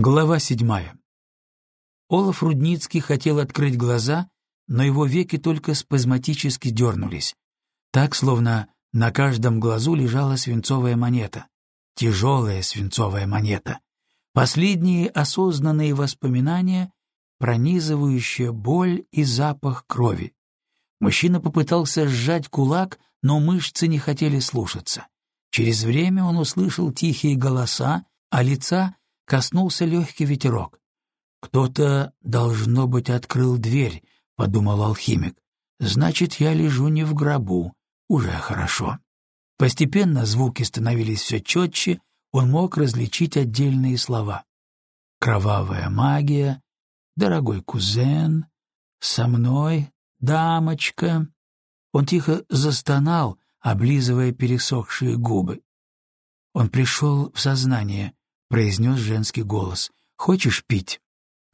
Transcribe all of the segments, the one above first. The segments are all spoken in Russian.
Глава седьмая. Олаф Рудницкий хотел открыть глаза, но его веки только спазматически дернулись. Так, словно на каждом глазу лежала свинцовая монета. Тяжелая свинцовая монета. Последние осознанные воспоминания, пронизывающая боль и запах крови. Мужчина попытался сжать кулак, но мышцы не хотели слушаться. Через время он услышал тихие голоса, а лица коснулся легкий ветерок. «Кто-то, должно быть, открыл дверь», — подумал алхимик. «Значит, я лежу не в гробу. Уже хорошо». Постепенно звуки становились все четче, он мог различить отдельные слова. «Кровавая магия», «Дорогой кузен», «Со мной», «Дамочка». Он тихо застонал, облизывая пересохшие губы. Он пришел в сознание, — произнес женский голос. «Хочешь пить?»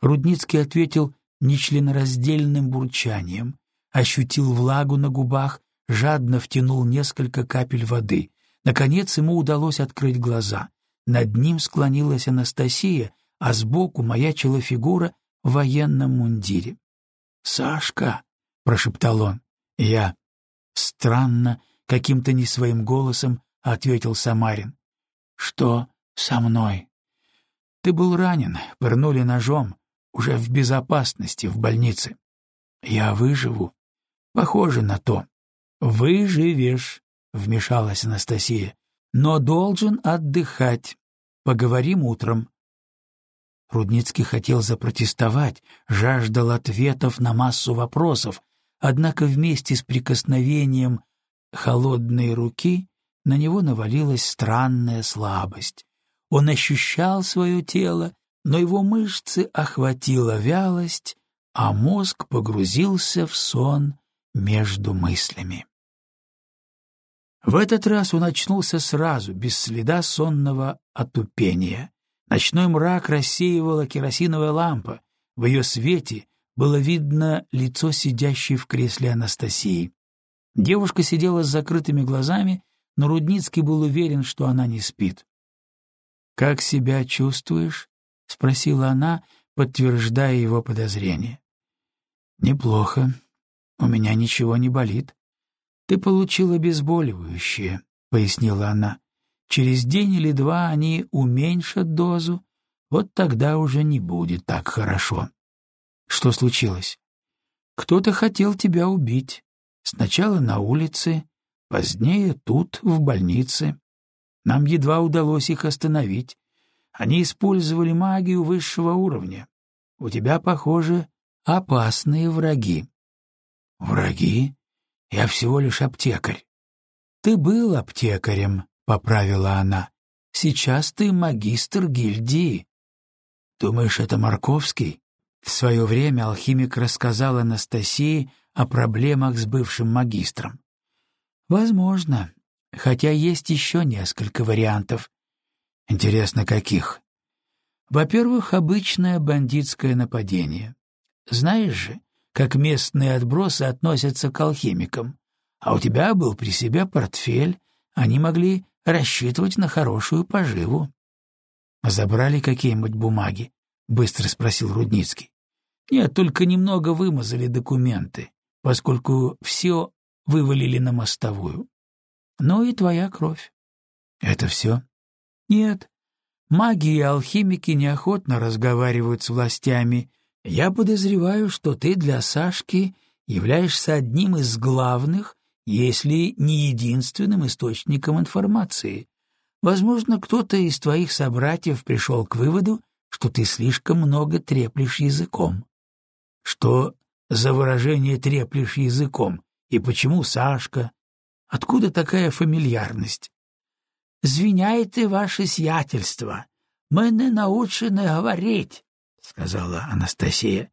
Рудницкий ответил нечленораздельным бурчанием, ощутил влагу на губах, жадно втянул несколько капель воды. Наконец ему удалось открыть глаза. Над ним склонилась Анастасия, а сбоку маячила фигура в военном мундире. «Сашка!» — прошептал он. «Я...» «Странно», — каким-то не своим голосом ответил Самарин. «Что со мной. Ты был ранен, пырнули ножом, уже в безопасности в больнице. Я выживу. Похоже на то. Выживешь, вмешалась Анастасия, но должен отдыхать. Поговорим утром. Рудницкий хотел запротестовать, жаждал ответов на массу вопросов, однако вместе с прикосновением холодной руки на него навалилась странная слабость. Он ощущал свое тело, но его мышцы охватила вялость, а мозг погрузился в сон между мыслями. В этот раз он очнулся сразу, без следа сонного отупения. Ночной мрак рассеивала керосиновая лампа. В ее свете было видно лицо сидящей в кресле Анастасии. Девушка сидела с закрытыми глазами, но Рудницкий был уверен, что она не спит. «Как себя чувствуешь?» — спросила она, подтверждая его подозрение. «Неплохо. У меня ничего не болит. Ты получил обезболивающее», — пояснила она. «Через день или два они уменьшат дозу, вот тогда уже не будет так хорошо». «Что случилось?» «Кто-то хотел тебя убить. Сначала на улице, позднее тут, в больнице. Нам едва удалось их остановить. Они использовали магию высшего уровня. У тебя, похоже, опасные враги. Враги? Я всего лишь аптекарь. Ты был аптекарем, — поправила она. Сейчас ты магистр гильдии. Думаешь, это Марковский? В свое время алхимик рассказал Анастасии о проблемах с бывшим магистром. Возможно, хотя есть еще несколько вариантов. Интересно, каких? Во-первых, обычное бандитское нападение. Знаешь же, как местные отбросы относятся к алхимикам. А у тебя был при себе портфель, они могли рассчитывать на хорошую поживу. «Забрали какие-нибудь бумаги?» — быстро спросил Рудницкий. «Нет, только немного вымазали документы, поскольку все вывалили на мостовую но и твоя кровь. Это все? Нет. Маги и алхимики неохотно разговаривают с властями. Я подозреваю, что ты для Сашки являешься одним из главных, если не единственным источником информации. Возможно, кто-то из твоих собратьев пришел к выводу, что ты слишком много треплешь языком. Что за выражение треплешь языком? И почему Сашка, Откуда такая фамильярность? «Звиняйте ваше сиятельство. Мы не научены говорить», — сказала Анастасия.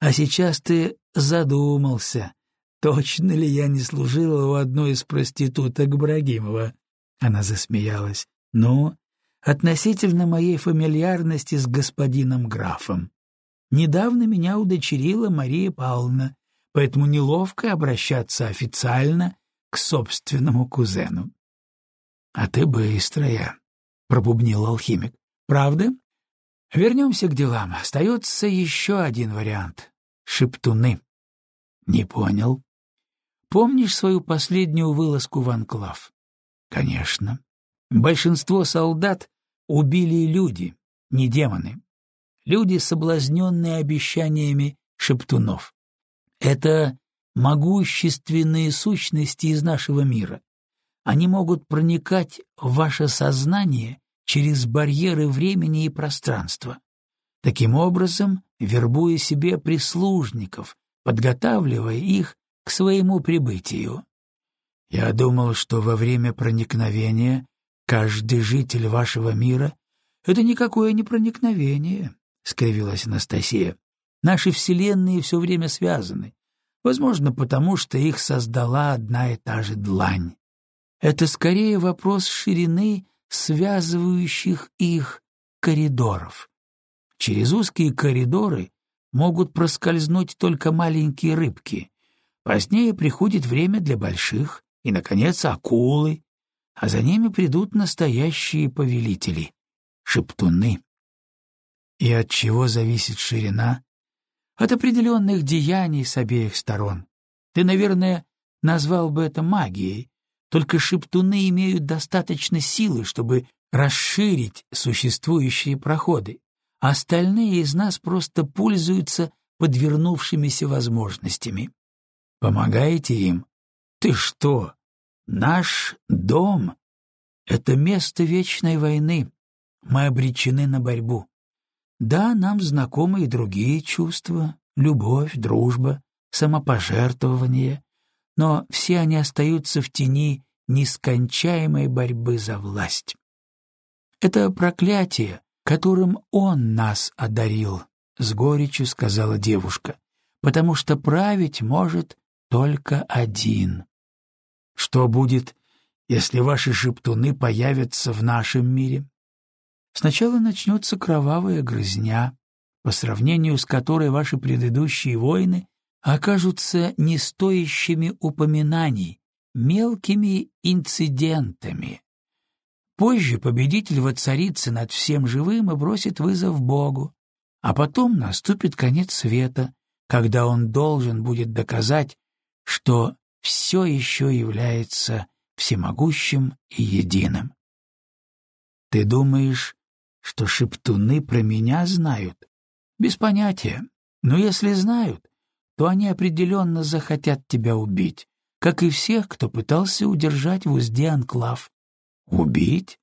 «А сейчас ты задумался, точно ли я не служила у одной из проституток Брагимова?» Она засмеялась. «Ну, относительно моей фамильярности с господином графом. Недавно меня удочерила Мария Павловна, поэтому неловко обращаться официально к собственному кузену. — А ты быстрая, — пробубнил алхимик. — Правда? Вернемся к делам. Остается еще один вариант — шептуны. Не понял. Помнишь свою последнюю вылазку в анклав? Конечно. Большинство солдат убили люди, не демоны. Люди, соблазненные обещаниями шептунов. Это могущественные сущности из нашего мира. Они могут проникать в ваше сознание через барьеры времени и пространства. Таким образом, вербуя себе прислужников, подготавливая их к своему прибытию. Я думал, что во время проникновения каждый житель вашего мира — это никакое не проникновение, — скривилась Анастасия. Наши вселенные все время связаны, возможно, потому что их создала одна и та же длань. Это скорее вопрос ширины связывающих их коридоров. Через узкие коридоры могут проскользнуть только маленькие рыбки. Позднее приходит время для больших, и, наконец, акулы, а за ними придут настоящие повелители — шептуны. И от чего зависит ширина? От определенных деяний с обеих сторон. Ты, наверное, назвал бы это магией, только шептуны имеют достаточно силы, чтобы расширить существующие проходы, а остальные из нас просто пользуются подвернувшимися возможностями. Помогаете им? Ты что? Наш дом — это место вечной войны. Мы обречены на борьбу. Да, нам знакомы и другие чувства — любовь, дружба, самопожертвование, но все они остаются в тени нескончаемой борьбы за власть. Это проклятие, которым он нас одарил, — с горечью сказала девушка, — потому что править может только один. Что будет, если ваши шептуны появятся в нашем мире? Сначала начнется кровавая грызня, по сравнению с которой ваши предыдущие войны окажутся не стоящими упоминаний, мелкими инцидентами. Позже победитель воцарится над всем живым и бросит вызов Богу, а потом наступит конец света, когда он должен будет доказать, что все еще является всемогущим и единым. Ты думаешь, что шептуны про меня знают? Без понятия. Но если знают, то они определенно захотят тебя убить, как и всех, кто пытался удержать в узде анклав. Убить?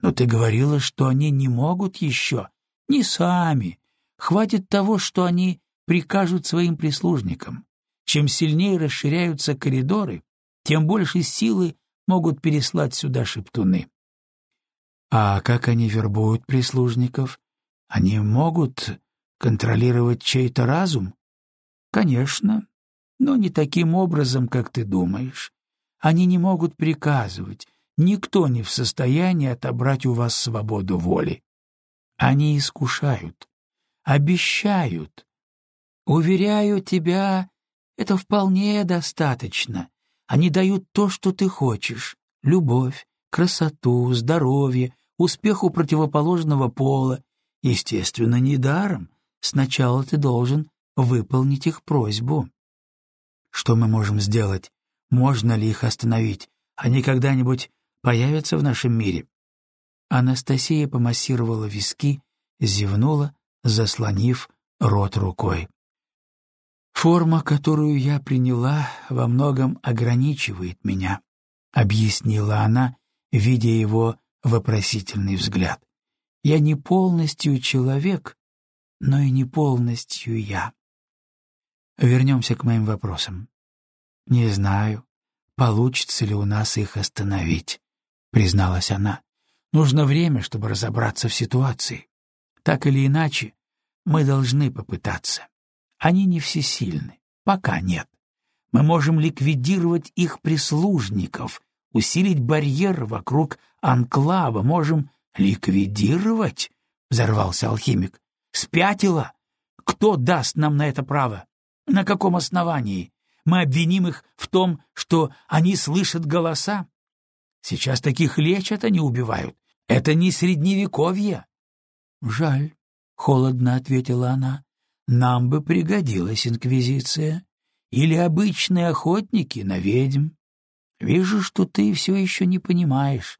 Но ты говорила, что они не могут еще. Не сами. Хватит того, что они прикажут своим прислужникам. Чем сильнее расширяются коридоры, тем больше силы могут переслать сюда шептуны. А как они вербуют прислужников? Они могут контролировать чей-то разум? Конечно, но не таким образом, как ты думаешь. Они не могут приказывать, никто не в состоянии отобрать у вас свободу воли. Они искушают, обещают. Уверяю тебя, это вполне достаточно. Они дают то, что ты хочешь — любовь, красоту, здоровье, успех у противоположного пола. Естественно, недаром. Сначала ты должен выполнить их просьбу. Что мы можем сделать? Можно ли их остановить? Они когда-нибудь появятся в нашем мире? Анастасия помассировала виски, зевнула, заслонив рот рукой. «Форма, которую я приняла, во многом ограничивает меня», — объяснила она, видя его вопросительный взгляд. «Я не полностью человек, но и не полностью я. Вернемся к моим вопросам. Не знаю, получится ли у нас их остановить, призналась она. Нужно время, чтобы разобраться в ситуации. Так или иначе, мы должны попытаться. Они не всесильны, пока нет. Мы можем ликвидировать их прислужников, усилить барьер вокруг анклава, можем ликвидировать, взорвался алхимик. Спятила? Кто даст нам на это право? На каком основании? Мы обвиним их в том, что они слышат голоса? Сейчас таких лечат, а не убивают. Это не средневековье. Жаль, — холодно ответила она. «Нам бы пригодилась инквизиция или обычные охотники на ведьм. Вижу, что ты все еще не понимаешь.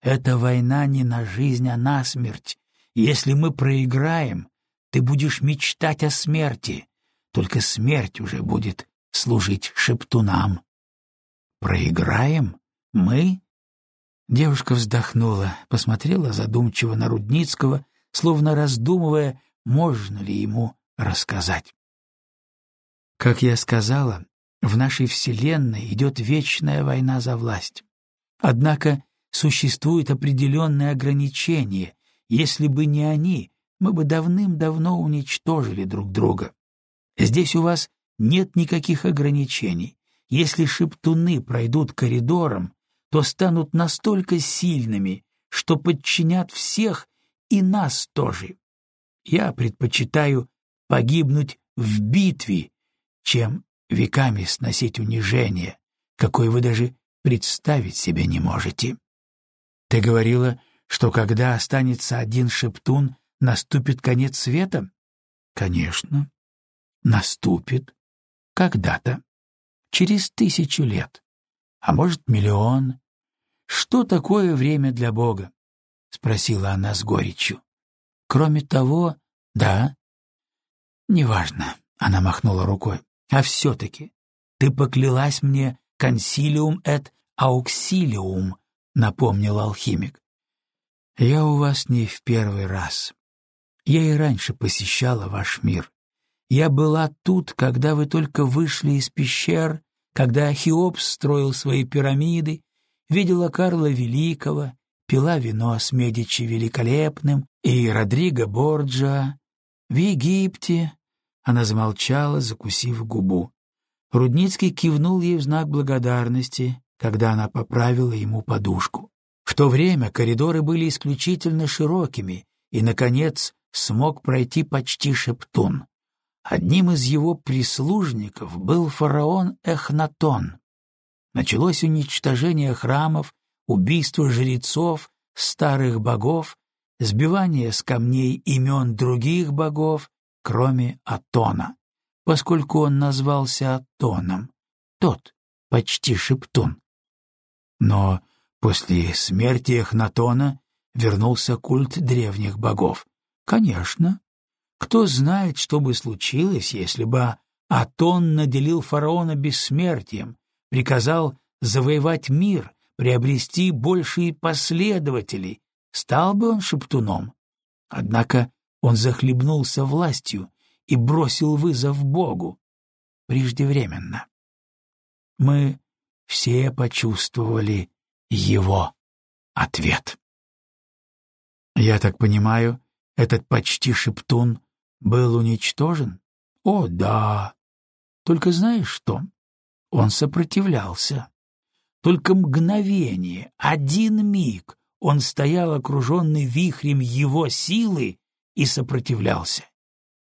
Эта война не на жизнь, а на смерть. Если мы проиграем, ты будешь мечтать о смерти. Только смерть уже будет служить шептунам. Проиграем? Мы? Девушка вздохнула, посмотрела задумчиво на Рудницкого, словно раздумывая, можно ли ему рассказать. Как я сказала, в нашей Вселенной идет вечная война за власть. Однако существуют определенные ограничения. Если бы не они, мы бы давным-давно уничтожили друг друга. Здесь у вас нет никаких ограничений. Если шептуны пройдут коридором, то станут настолько сильными, что подчинят всех и нас тоже. Я предпочитаю погибнуть в битве, чем веками сносить унижение, какое вы даже представить себе не можете. Ты говорила, что когда останется один шептун, наступит конец света? Конечно. Наступит. Когда-то. Через тысячу лет. А может, миллион. Что такое время для Бога? Спросила она с горечью. Кроме того, да. Неважно. Она махнула рукой. А все-таки ты поклялась мне консилиум эт ауксилиум, напомнил алхимик. Я у вас не в первый раз. Я и раньше посещала ваш мир. Я была тут, когда вы только вышли из пещер, когда Хеопс строил свои пирамиды, видела Карла Великого, пила вино с Медичи Великолепным и Родриго Борджа. В Египте она замолчала, закусив губу. Рудницкий кивнул ей в знак благодарности, когда она поправила ему подушку. В то время коридоры были исключительно широкими, и, наконец, смог пройти почти Шептун. Одним из его прислужников был фараон Эхнатон. Началось уничтожение храмов, убийство жрецов, старых богов, сбивание с камней имен других богов, кроме Атона, поскольку он назвался Атоном, тот, почти шептун. Но после смерти Эхнатона вернулся культ древних богов. Конечно. Кто знает, что бы случилось, если бы Атон наделил фараона бессмертием, приказал завоевать мир, приобрести большие последователей, стал бы он шептуном. Однако он захлебнулся властью и бросил вызов Богу. Преждевременно. Мы все почувствовали его ответ. Я так понимаю, этот почти шептун был уничтожен? О, да. Только знаешь что? Он сопротивлялся. Только мгновение, один миг он стоял окруженный вихрем его силы и сопротивлялся.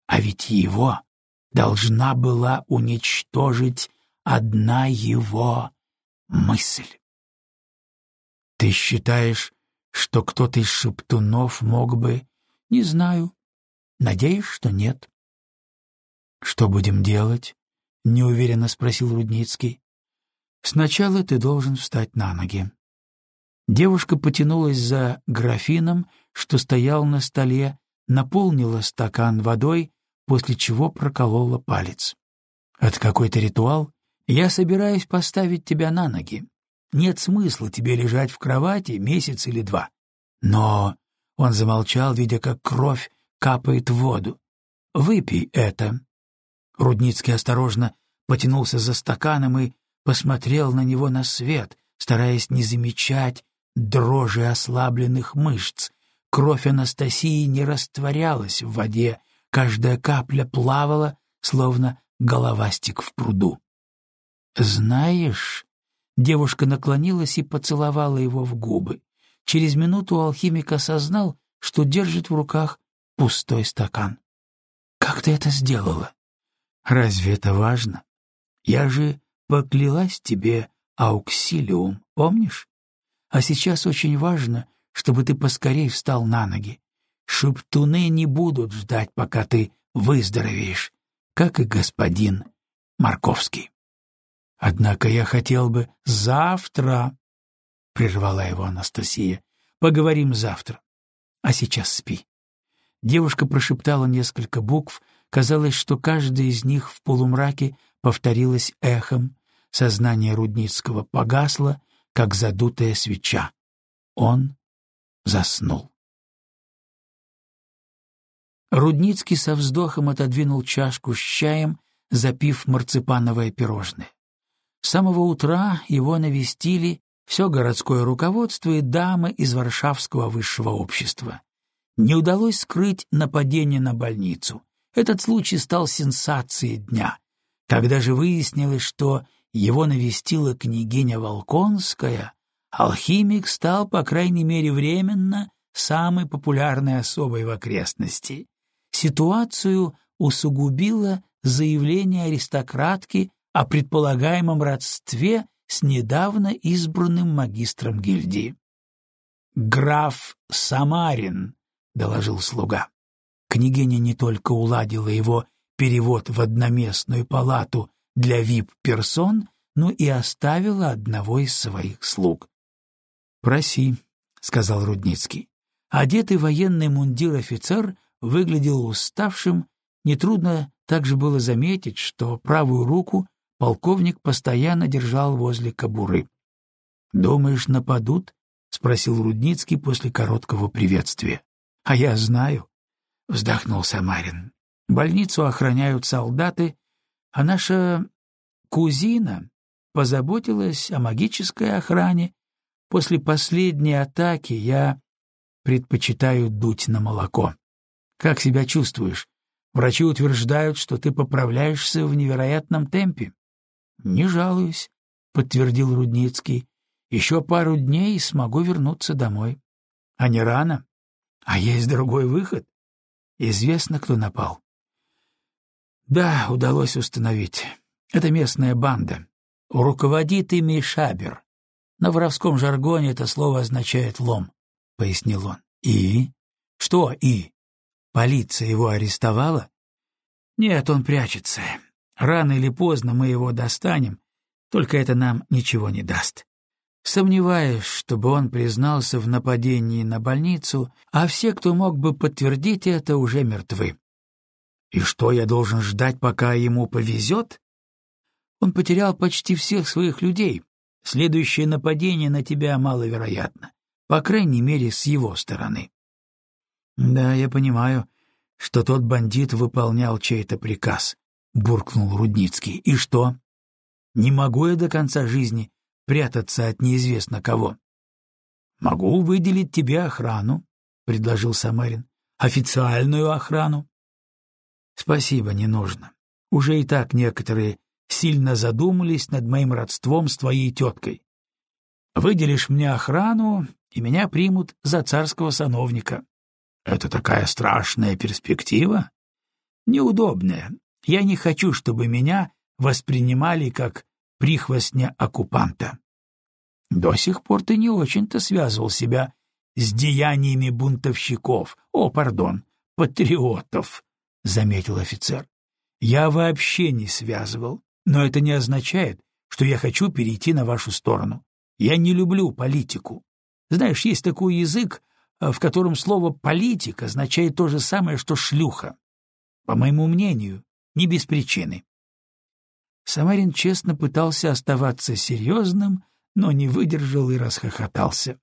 А ведь его должна была уничтожить одна его мысль. Ты считаешь, что кто-то из шептунов мог бы... Не знаю. Надеюсь, что нет. Что будем делать? Неуверенно спросил Рудницкий. Сначала ты должен встать на ноги. Девушка потянулась за графином, что стоял на столе, наполнила стакан водой, после чего проколола палец. «Это какой-то ритуал? Я собираюсь поставить тебя на ноги. Нет смысла тебе лежать в кровати месяц или два. Но...» Он замолчал, видя, как кровь капает в воду. «Выпей это». Рудницкий осторожно потянулся за стаканом и посмотрел на него на свет, стараясь не замечать дрожи ослабленных мышц, Кровь Анастасии не растворялась в воде, каждая капля плавала, словно головастик в пруду. «Знаешь...» — девушка наклонилась и поцеловала его в губы. Через минуту алхимик осознал, что держит в руках пустой стакан. «Как ты это сделала? Разве это важно? Я же поклялась тебе ауксилиум, помнишь? А сейчас очень важно, чтобы ты поскорей встал на ноги. шептуны не будут ждать, пока ты выздоровеешь, как и господин Марковский. Однако я хотел бы завтра, — прервала его Анастасия, — поговорим завтра. А сейчас спи. Девушка прошептала несколько букв, казалось, что каждая из них в полумраке повторилась эхом, сознание Рудницкого погасло, как задутая свеча. Он заснул. Рудницкий со вздохом отодвинул чашку с чаем, запив марципановое пирожное. С самого утра его навестили все городское руководство и дамы из Варшавского высшего общества. Не удалось скрыть нападение на больницу. Этот случай стал сенсацией дня. Когда же выяснилось, что его навестила княгиня Волконская, алхимик стал, по крайней мере временно, самой популярной особой в окрестности. Ситуацию усугубило заявление аристократки о предполагаемом родстве с недавно избранным магистром гильдии. «Граф Самарин», — доложил слуга. Княгиня не только уладила его перевод в одноместную палату для вип-персон, но и оставила одного из своих слуг. «Проси», — сказал Рудницкий. Одетый военный мундир офицер выглядел уставшим, нетрудно также было заметить, что правую руку полковник постоянно держал возле кобуры. «Думаешь, нападут?» — спросил Рудницкий после короткого приветствия. «А я знаю», — вздохнул Самарин. «Больницу охраняют солдаты, а наша кузина позаботилась о магической охране. После последней атаки я предпочитаю дуть на молоко. Как себя чувствуешь? Врачи утверждают, что ты поправляешься в невероятном темпе. — Не жалуюсь, — подтвердил Рудницкий. — Еще пару дней и смогу вернуться домой. — А не рано? А есть другой выход? Известно, кто напал. — Да, удалось установить. Это местная банда. Руководит ими Шабер. На воровском жаргоне это слово означает «лом», — пояснил он. — И? Что «и»? Полиция его арестовала? Нет, он прячется. Рано или поздно мы его достанем, только это нам ничего не даст. Сомневаюсь, чтобы он признался в нападении на больницу, а все, кто мог бы подтвердить это, уже мертвы. И что я должен ждать, пока ему повезет? Он потерял почти всех своих людей. Следующее нападение на тебя маловероятно, по крайней мере, с его стороны. Да, я понимаю, что тот бандит выполнял чей-то приказ, буркнул Рудницкий. И что? Не могу я до конца жизни прятаться от неизвестно кого. Могу выделить тебе охрану, предложил Самарин. Официальную охрану. Спасибо, не нужно. Уже и так некоторые сильно задумались над моим родством с твоей теткой. Выделишь мне охрану, и меня примут за царского сановника. Это такая страшная перспектива? Неудобная. Я не хочу, чтобы меня воспринимали как прихвостня оккупанта. До сих пор ты не очень-то связывал себя с деяниями бунтовщиков, о, пардон, патриотов, — заметил офицер. Я вообще не связывал, но это не означает, что я хочу перейти на вашу сторону. Я не люблю политику. Знаешь, есть такой язык, Э, в котором слово «политик» означает то же самое, что «шлюха». По моему мнению, не без причины. Самарин честно пытался оставаться серьезным, но не выдержал и расхохотался.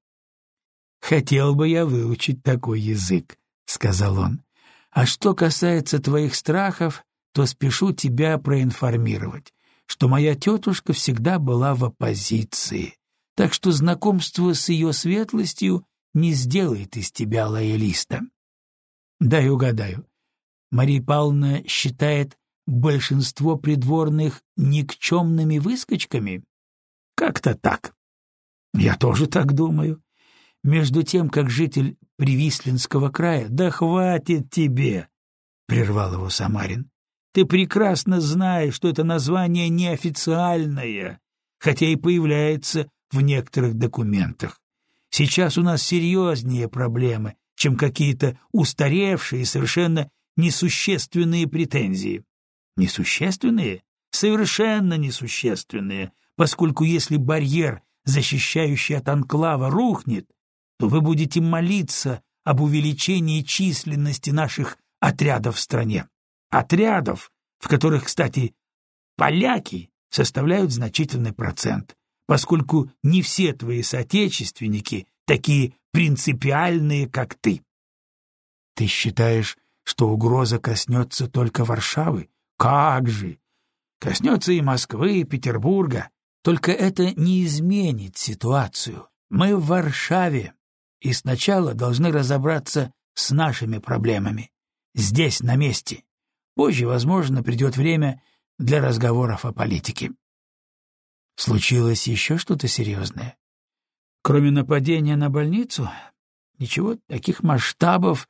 «Хотел бы я выучить такой язык», — сказал он. «А что касается твоих страхов, то спешу тебя проинформировать, что моя тетушка всегда была в оппозиции, так что знакомство с ее светлостью не сделает из тебя лоялиста. Дай угадаю. Мария Павловна считает большинство придворных никчемными выскочками? Как-то так. Я тоже так думаю. Между тем, как житель Привислинского края, да хватит тебе, — прервал его Самарин. Ты прекрасно знаешь, что это название неофициальное, хотя и появляется в некоторых документах. Сейчас у нас серьезнее проблемы, чем какие-то устаревшие, совершенно несущественные претензии. Несущественные? Совершенно несущественные, поскольку если барьер, защищающий от анклава, рухнет, то вы будете молиться об увеличении численности наших отрядов в стране. Отрядов, в которых, кстати, поляки составляют значительный процент, поскольку не все твои соотечественники такие принципиальные, как ты. Ты считаешь, что угроза коснется только Варшавы? Как же! Коснется и Москвы, и Петербурга. Только это не изменит ситуацию. Мы в Варшаве, и сначала должны разобраться с нашими проблемами. Здесь, на месте. Позже, возможно, придет время для разговоров о политике. Случилось еще что-то серьезное? Кроме нападения на больницу? Ничего таких масштабов,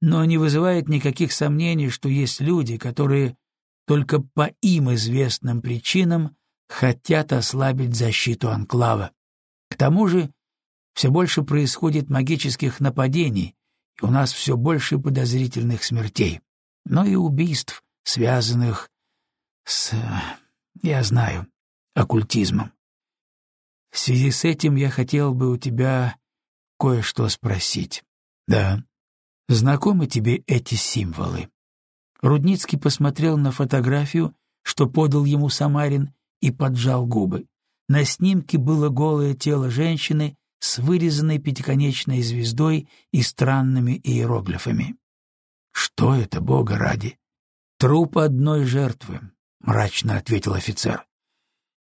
но не вызывает никаких сомнений, что есть люди, которые только по им известным причинам хотят ослабить защиту анклава. К тому же все больше происходит магических нападений, и у нас все больше подозрительных смертей, но и убийств, связанных с... я знаю, оккультизмом. В связи с этим я хотел бы у тебя кое-что спросить. Да. Знакомы тебе эти символы? Рудницкий посмотрел на фотографию, что подал ему Самарин, и поджал губы. На снимке было голое тело женщины с вырезанной пятиконечной звездой и странными иероглифами. «Что это, Бога ради?» «Труп одной жертвы», — мрачно ответил офицер.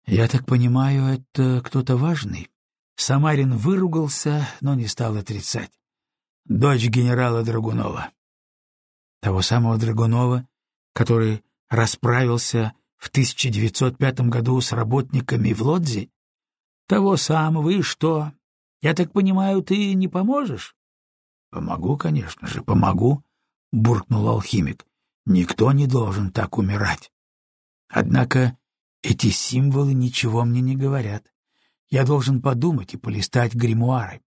«Я так понимаю, это кто-то важный?» Самарин выругался, но не стал отрицать. «Дочь генерала Драгунова». Того самого Драгунова, который расправился в 1905 году с работниками в Лодзе? Того самого, и что? Я так понимаю, ты не поможешь? Помогу, конечно же, помогу, буркнул алхимик. Никто не должен так умирать. Однако эти символы ничего мне не говорят. Я должен подумать и полистать гримуары.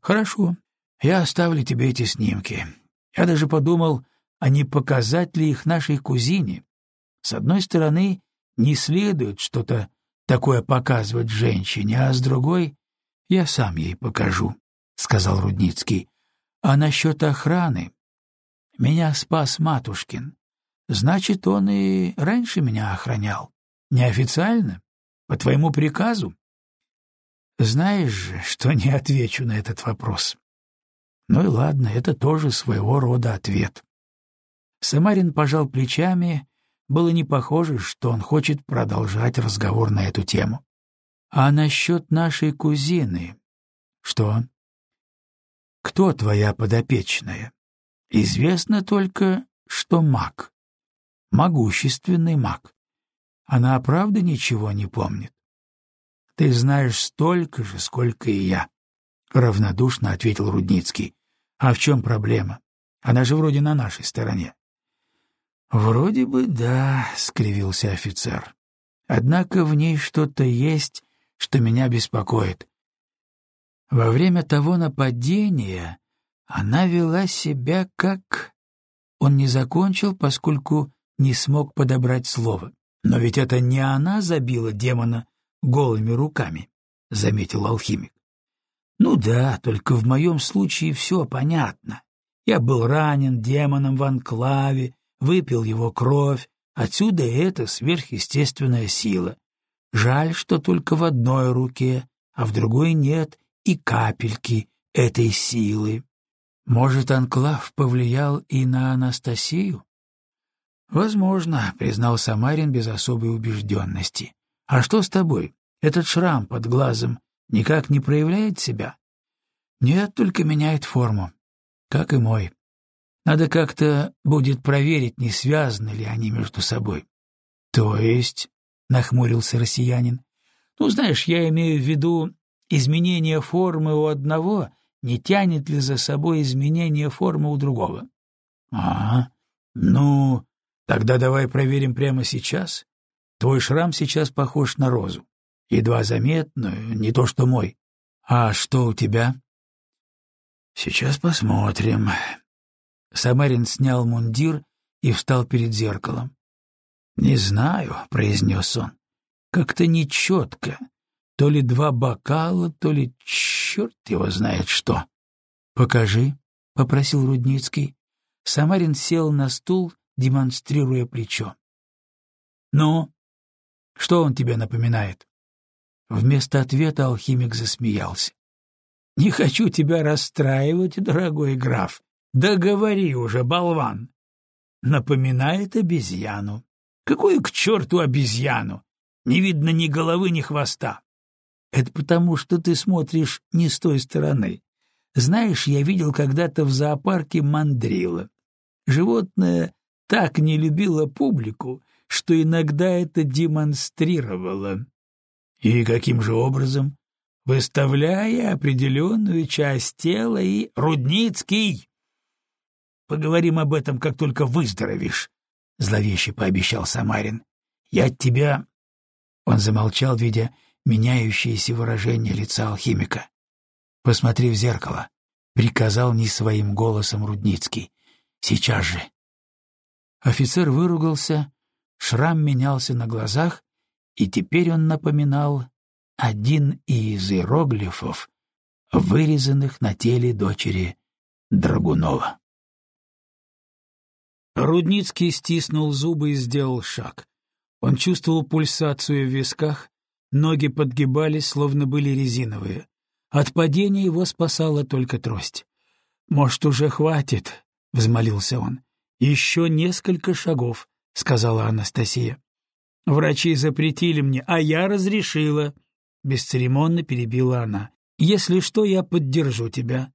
Хорошо, я оставлю тебе эти снимки. Я даже подумал, а не показать ли их нашей кузине. С одной стороны, не следует что-то такое показывать женщине, а с другой я сам ей покажу, — сказал Рудницкий. А насчет охраны? Меня спас Матушкин. Значит, он и раньше меня охранял. Неофициально? По твоему приказу? Знаешь же, что не отвечу на этот вопрос. Ну и ладно, это тоже своего рода ответ. Самарин пожал плечами. Было не похоже, что он хочет продолжать разговор на эту тему. А насчет нашей кузины? Что? Кто твоя подопечная? Известно только, что маг. Могущественный маг. Она правда ничего не помнит? Ты знаешь столько же, сколько и я, — равнодушно ответил Рудницкий. А в чем проблема? Она же вроде на нашей стороне. Вроде бы да, — скривился офицер. Однако в ней что-то есть, что меня беспокоит. Во время того нападения она вела себя как... Он не закончил, поскольку не смог подобрать слово. Но ведь это не она забила демона голыми руками, — заметил алхимик. Ну да, только в моем случае все понятно. Я был ранен демоном в анклаве, выпил его кровь, отсюда эта сверхъестественная сила. Жаль, что только в одной руке, а в другой нет и капельки этой силы. Может, Анклав повлиял и на Анастасию? Возможно, признал Самарин без особой убежденности. А что с тобой? Этот шрам под глазом никак не проявляет себя? Нет, только меняет форму, как и мой. Надо как-то будет проверить, не связаны ли они между собой. То есть — нахмурился россиянин. «Ну, знаешь, я имею в виду изменение формы у одного, не тянет ли за собой изменение формы у другого?» «А, ну, тогда давай проверим прямо сейчас. Твой шрам сейчас похож на розу. Едва заметно, не то что мой. А что у тебя?» Сейчас посмотрим. Самарин снял мундир и встал перед зеркалом. «Не знаю», — произнес он, — «как-то нечетко. То ли два бокала, то ли черт его знает что». «Покажи», — попросил Рудницкий. Самарин сел на стул, демонстрируя плечо. «Ну, что он тебе напоминает?» Вместо ответа алхимик засмеялся. «Не хочу тебя расстраивать, дорогой граф. Да говори уже, болван!» «Напоминает обезьяну». «Какую к черту обезьяну? Не видно ни головы, ни хвоста». «Это потому, что ты смотришь не с той стороны. Знаешь, я видел когда-то в зоопарке мандрила. Животное так не любило публику, что иногда это демонстрировало. И каким же образом? Выставляя определенную часть тела и... Рудницкий! Поговорим об этом, как только выздоровеешь, — зловеще пообещал Самарин. Я тебя... Он замолчал, видя меняющееся выражение лица алхимика. «Посмотри в зеркало», — приказал не своим голосом Рудницкий. «Сейчас же». Офицер выругался, шрам менялся на глазах, и теперь он напоминал один из иероглифов, вырезанных на теле дочери Драгунова. Рудницкий стиснул зубы и сделал шаг. Он чувствовал пульсацию в висках, ноги подгибались, словно были резиновые. От падения его спасала только трость. «Может, уже хватит?» — взмолился он. «Еще несколько шагов», — сказала Анастасия. Врачи запретили мне, а я разрешила. Бесцеремонно перебила она. Если что, я поддержу тебя.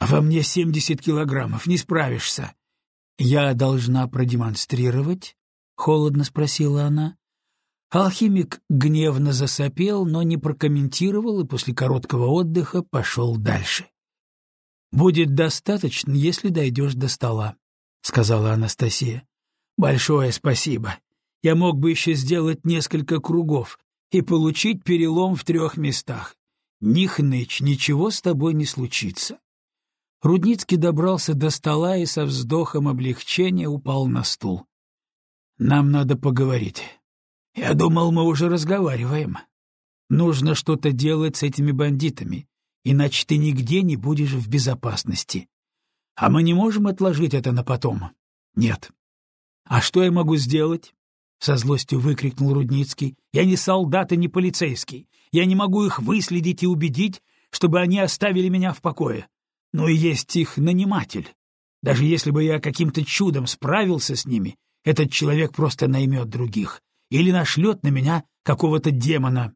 Во мне семьдесят килограммов, не справишься. Я должна продемонстрировать? Холодно спросила она. Алхимик гневно засопел, но не прокомментировал и после короткого отдыха пошел дальше. «Будет достаточно, если дойдешь до стола», — сказала Анастасия. «Большое спасибо я мог бы еще сделать несколько кругов и получить перелом в трех местах. Ни хнычь, ничего с тобой не случится. Рудницкий добрался до стола и со вздохом облегчения упал на стул. «Нам надо поговорить. Я думал, мы уже разговариваем. Нужно что-то делать с этими бандитами, иначе ты нигде не будешь в безопасности. А мы не можем отложить это на потом. Нет. А что я могу сделать? — со злостью выкрикнул Рудницкий. «Я не солдат и не полицейский. Я не могу их выследить и убедить, чтобы они оставили меня в покое. Но и есть их наниматель. Даже если бы я каким-то чудом справился с ними, этот человек просто наймет других или нашлет на меня какого-то демона».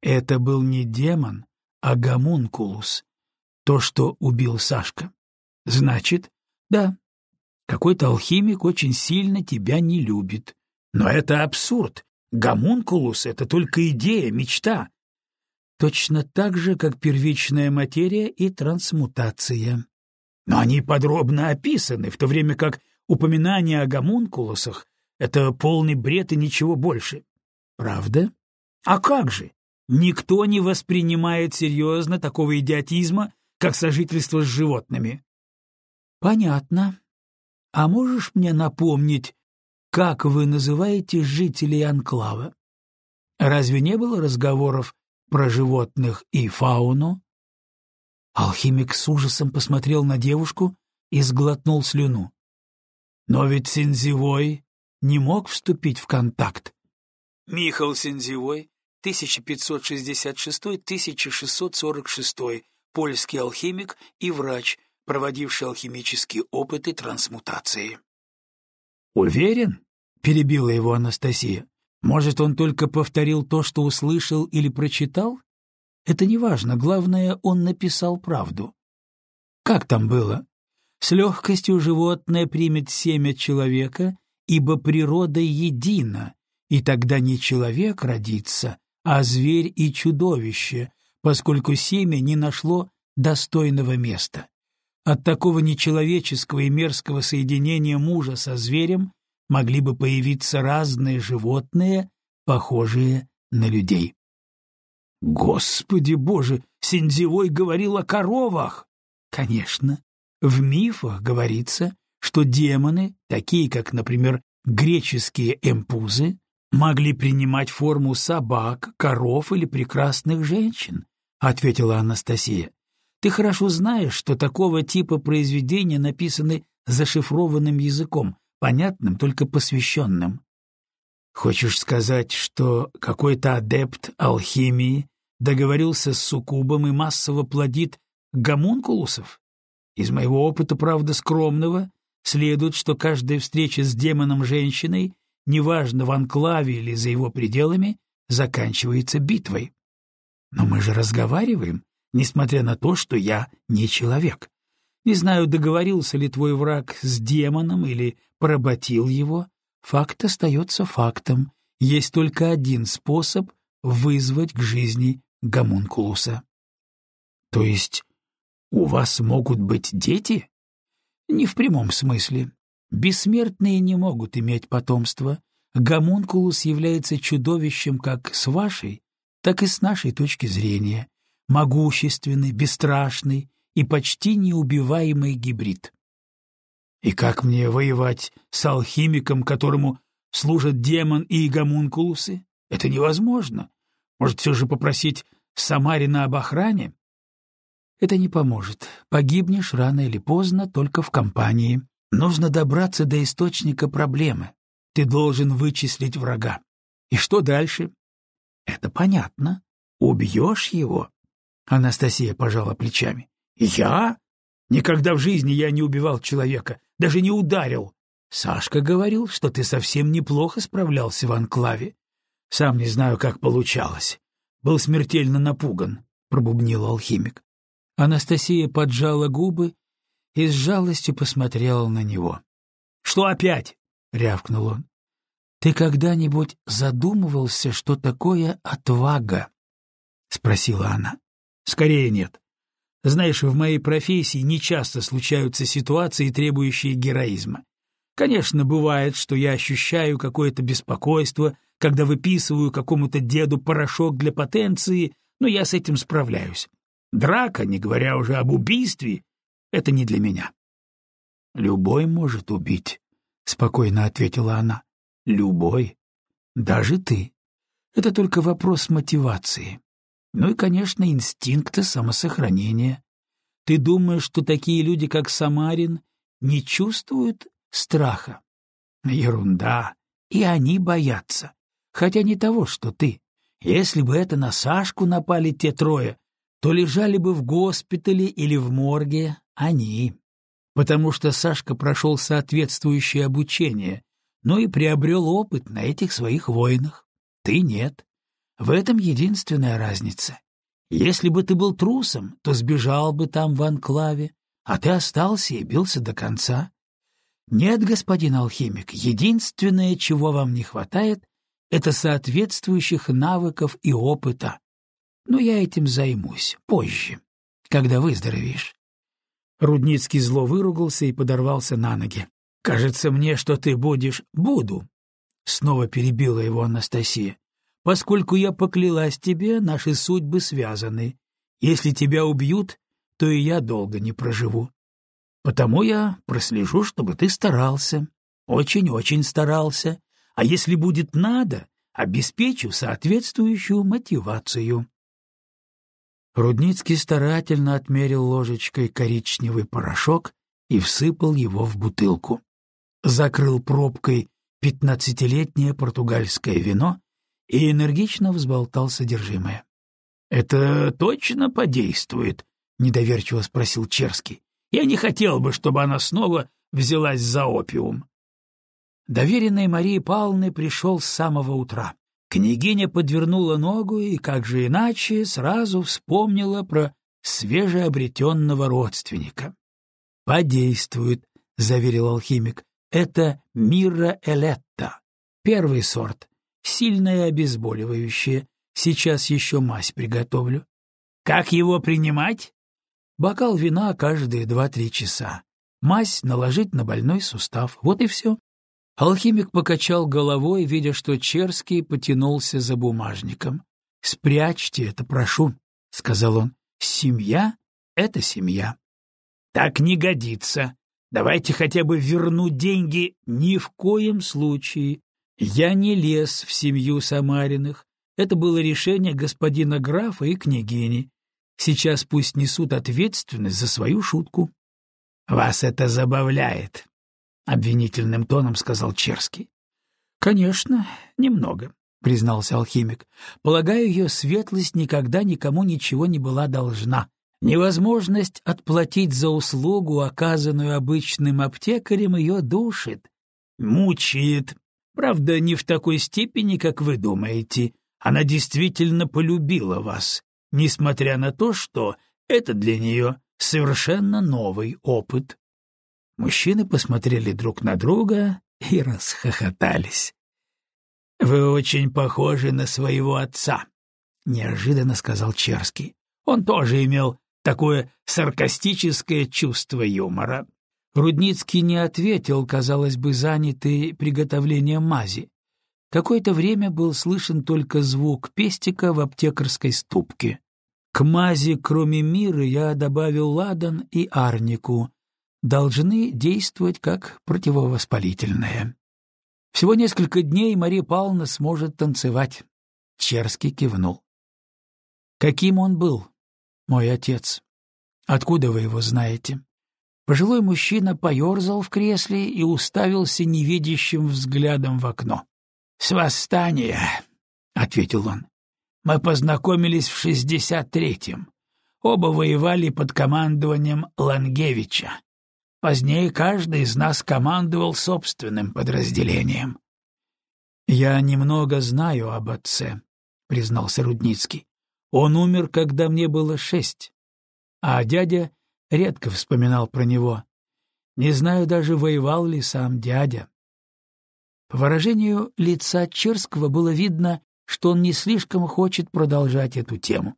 Это был не демон, а гомункулус, то, что убил Сашка. Значит, да, какой-то алхимик очень сильно тебя не любит, но это абсурд. Гомункулус — это только идея, мечта. Точно так же, как первичная материя и трансмутация. Но они подробно описаны, в то время как упоминание о гомункулусах — это полный бред и ничего больше. Правда? А как же? Никто не воспринимает серьезно такого идиотизма, как сожительство с животными. Понятно. А можешь мне напомнить, как вы называете жителей анклава? Разве не было разговоров про животных и фауну? Алхимик с ужасом посмотрел на девушку и сглотнул слюну. Но ведь Синзивой не мог вступить в контакт. Михал Синзивой, 1566-1646, польский алхимик и врач, проводивший алхимические опыты трансмутации. «Уверен?» — перебила его Анастасия. «Может, он только повторил то, что услышал или прочитал? Это не важно, главное, он написал правду». «Как там было?» «С легкостью животное примет семя человека, ибо природа едина, и тогда не человек родится, а зверь и чудовище, поскольку семя не нашло достойного места. От такого нечеловеческого и мерзкого соединения мужа со зверем могли бы появиться разные животные, похожие на людей. Господи боже, Синдзивой говорил о коровах! Конечно. В мифах говорится, что демоны, такие как, например, греческие эмпузы, могли принимать форму собак, коров или прекрасных женщин, ответила Анастасия. Ты хорошо знаешь, что такого типа произведения написаны зашифрованным языком, понятным только посвященным. Хочешь сказать, что какой-то адепт алхимии договорился с суккубом и массово плодит гомункулусов? Из моего опыта, правда, скромного, следует, что каждая встреча с демоном-женщиной, неважно в анклаве или за его пределами, заканчивается битвой. Но мы же разговариваем, несмотря на то, что я не человек. Не знаю, договорился ли твой враг с демоном или поработил его. Факт остается фактом. Есть только один способ вызвать к жизни гомункулуса. То есть у вас могут быть дети? Не в прямом смысле. Бессмертные не могут иметь потомства. Гомункулус является чудовищем как с вашей, так и с нашей точки зрения. Могущественный, бесстрашный и почти неубиваемый гибрид. И как мне воевать с алхимиком, которому служат демон и гомункулусы? Это невозможно. Может, все же попросить Самарина об охране? Это не поможет. Погибнешь рано или поздно только в компании. Нужно добраться до источника проблемы. Ты должен вычислить врага. И что дальше? Это понятно. Убьешь его? Анастасия пожала плечами. Я? Никогда в жизни я не убивал человека, даже не ударил. Сашка говорил, что ты совсем неплохо справлялся в анклаве. Сам не знаю, как получалось. Был смертельно напуган, пробубнил алхимик. Анастасия поджала губы и с жалостью посмотрела на него. «Что опять?» — рявкнул он. «Ты когда-нибудь задумывался, что такое отвага?» — спросила она. «Скорее нет. Знаешь, в моей профессии нечасто случаются ситуации, требующие героизма. Конечно, бывает, что я ощущаю какое-то беспокойство, когда выписываю какому-то деду порошок для потенции, но я с этим справляюсь. Драка, не говоря уже об убийстве, это не для меня. Любой может убить, спокойно ответила она. Любой, даже ты. Это только вопрос мотивации. Ну и, конечно, инстинкта самосохранения. Ты думаешь, что такие люди, как Самарин, не чувствуют страха? Ерунда. И они боятся. Хотя не того, что ты. Если бы это на Сашку напали те трое, то лежали бы в госпитале или в морге они, потому что Сашка прошел соответствующее обучение, но и приобрел опыт на этих своих войнах. Ты нет. В этом единственная разница. Если бы ты был трусом, то сбежал бы там в анклаве, а ты остался и бился до конца. Нет, господин алхимик, единственное, чего вам не хватает, это соответствующих навыков и опыта но я этим займусь позже, когда выздоровеешь. Рудницкий зло выругался и подорвался на ноги. «Кажется мне, что ты будешь...» «Буду», — снова перебила его Анастасия. «Поскольку я поклялась тебе, наши судьбы связаны. Если тебя убьют, то и я долго не проживу. Потому я прослежу, чтобы ты старался, очень-очень старался, а если будет надо, обеспечу соответствующую мотивацию. Рудницкий старательно отмерил ложечкой коричневый порошок и всыпал его в бутылку. Закрыл пробкой пятнадцатилетнее португальское вино и энергично взболтал содержимое. — Это точно подействует? — недоверчиво спросил Черский. — Я не хотел бы, чтобы она снова взялась за опиум. Доверенный Марии Павловны пришел с самого утра. Княгиня подвернула ногу и, как же иначе, сразу вспомнила про свежеобретенного родственника. «Подействует», — заверил алхимик. «Это мира элетта. Первый сорт. Сильное обезболивающее. Сейчас еще мазь приготовлю». «Как его принимать?» «Бокал вина каждые два-три часа. Мазь наложить на больной сустав. Вот и все». Алхимик покачал головой, видя, что Черский потянулся за бумажником. «Спрячьте это, прошу», — сказал он. «Семья — это семья». Так не годится. Давайте хотя бы вернуть деньги ни в коем случае. Я не лез в семью Самариных. Это было решение господина графа и княгини. Сейчас пусть несут ответственность за свою шутку. — Вас это забавляет, — обвинительным тоном сказал Черский. — Конечно, немного, — признался алхимик. — Полагаю, ее светлость никогда никому ничего не была должна. Невозможность отплатить за услугу, оказанную обычным аптекарем, ее душит, мучает. Правда, не в такой степени, как вы думаете. Она действительно полюбила вас, несмотря на то, что это для нее совершенно новый опыт. Мужчины посмотрели друг на друга и расхохотались. — Вы очень похожи на своего отца, — неожиданно сказал Черский. Он тоже имел такое саркастическое чувство юмора. Рудницкий не ответил, казалось бы, занятый приготовлением мази. Какое-то время был слышен только звук пестика в аптекарской ступке. К мази, кроме мира, я добавил ладан и арнику. Должны действовать как противовоспалительное. Всего несколько дней Мария Павловна сможет танцевать. Черский кивнул. Каким он был, мой отец? Откуда вы его знаете? Пожилой мужчина поерзал в кресле и уставился невидящим взглядом в окно. — С восстания, — ответил он. — Мы познакомились в шестьдесят третьем. Оба воевали под командованием Лангевича. Позднее каждый из нас командовал собственным подразделением. — Я немного знаю об отце, — признался Рудницкий. Он умер, когда мне было шесть а дядя редко вспоминал про него. Не знаю даже, воевал ли сам дядя. По выражению лица Черского было видно, что он не слишком хочет продолжать эту тему.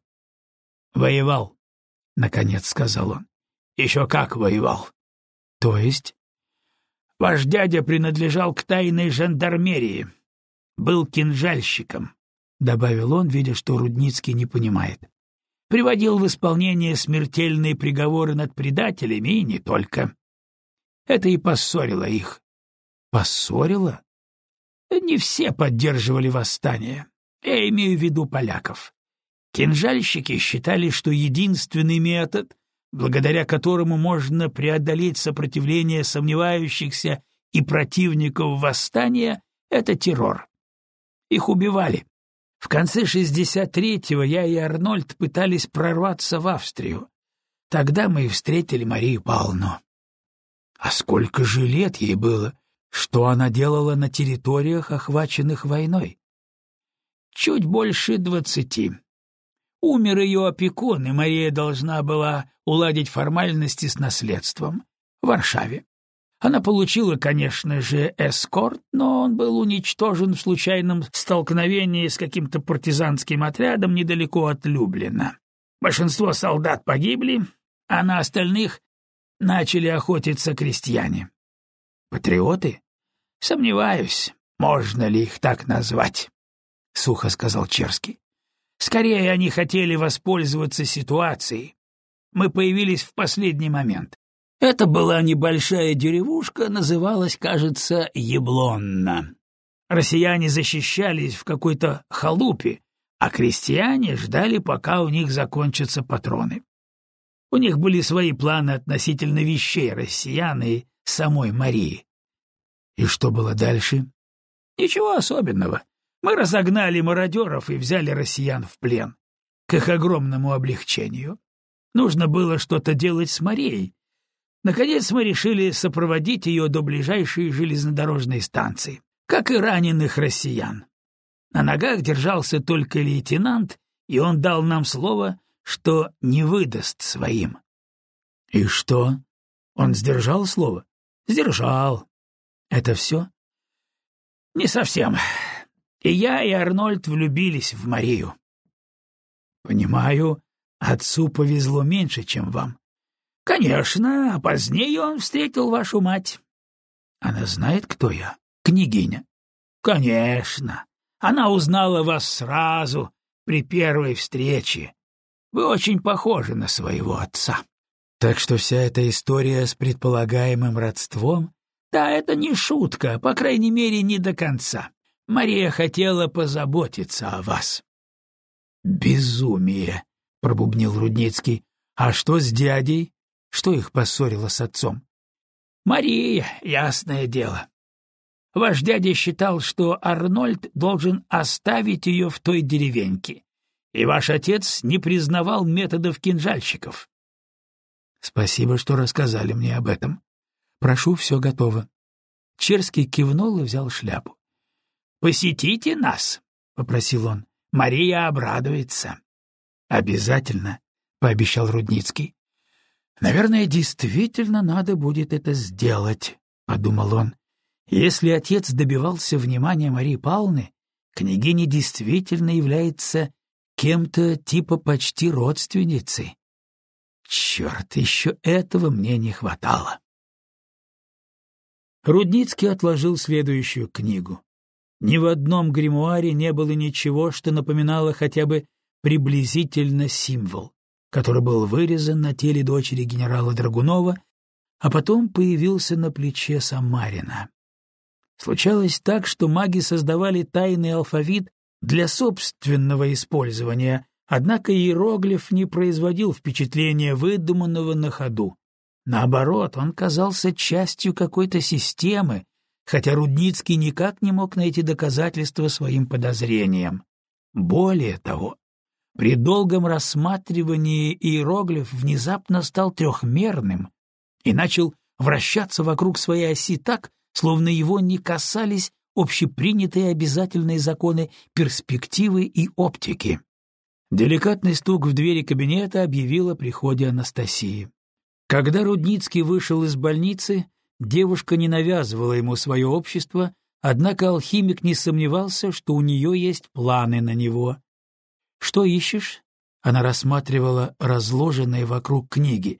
«Воевал», — наконец сказал он. «Еще как воевал». «То есть?» «Ваш дядя принадлежал к тайной жандармерии. Был кинжальщиком», — добавил он, видя, что Рудницкий не понимает приводил в исполнение смертельные приговоры над предателями и не только. Это и поссорило их. Поссорило? Не все поддерживали восстание. Я имею в виду поляков. Кинжальщики считали, что единственный метод, благодаря которому можно преодолеть сопротивление сомневающихся и противников восстания, — это террор. Их убивали, в конце 63-го я и Арнольд пытались прорваться в Австрию. Тогда мы и встретили Марию Павловну. А сколько же лет ей было? Что она делала на территориях, охваченных войной? Чуть больше двадцати. Умер ее опекун, и Мария должна была уладить формальности с наследством в Варшаве. Она получила, конечно же, эскорт, но он был уничтожен в случайном столкновении с каким-то партизанским отрядом недалеко от Люблина. Большинство солдат погибли, а на остальных начали охотиться крестьяне. Патриоты? Сомневаюсь, можно ли их так назвать, — сухо сказал Черский. Скорее, они хотели воспользоваться ситуацией. Мы появились в последний момент. Это была небольшая деревушка, называлась, кажется, Еблонна. Россияне защищались в какой-то халупе, а крестьяне ждали, пока у них закончатся патроны. У них были свои планы относительно вещей россиян и самой Марии. И что было дальше? Ничего особенного. Мы разогнали мародеров и взяли россиян в плен. К их огромному облегчению. Нужно было что-то делать с Марией, Наконец мы решили сопроводить ее до ближайшей железнодорожной станции, как и раненых россиян. На ногах держался только лейтенант, и он дал нам слово, что не выдаст своим. — И что? Он сдержал слово? — Сдержал. — Это все? — Не совсем. И я, и Арнольд влюбились в Марию. — Понимаю, отцу повезло меньше, чем вам. Конечно, а позднее он встретил вашу мать. Она знает, кто я? Княгиня. Конечно. Она узнала вас сразу, при первой встрече. Вы очень похожи на своего отца. Так что вся эта история с предполагаемым родством... Да, это не шутка, по крайней мере, не до конца. Мария хотела позаботиться о вас. Безумие, пробубнил Рудницкий. А что с дядей? Что их поссорило с отцом? Мария, ясное дело. Ваш дядя считал, что Арнольд должен оставить ее в той деревеньке, и ваш отец не признавал методов кинжальщиков. Спасибо, что рассказали мне об этом. Прошу, все готово. Черский кивнул и взял шляпу. Посетите нас, попросил он. Мария обрадуется. Обязательно, пообещал Рудницкий. Наверное, действительно надо будет это сделать, подумал он. Если отец добивался внимания Марии Павловны, княгиня действительно является кем-то типа почти родственницей. Черт, еще этого мне не хватало. Рудницкий отложил следующую книгу. Ни в одном гримуаре не было ничего, что напоминало хотя бы приблизительно символ, который был вырезан на теле дочери генерала Драгунова, а потом появился на плече Самарина. Случалось так, что маги создавали тайный алфавит для собственного использования, однако иероглиф не производил впечатления выдуманного на ходу. Наоборот, он казался частью какой-то системы, хотя Рудницкий никак не мог найти доказательства своим подозрениям. Более того, при долгом рассматривании иероглиф внезапно стал трехмерным и начал вращаться вокруг своей оси так, словно его не касались общепринятые обязательные законы перспективы и оптики. Деликатный стук в двери кабинета объявил о приходе Анастасии. Когда Рудницкий вышел из больницы, девушка не навязывала ему свое общество, однако алхимик не сомневался, что у нее есть планы на него. «Что ищешь?» Она рассматривала разложенные вокруг книги.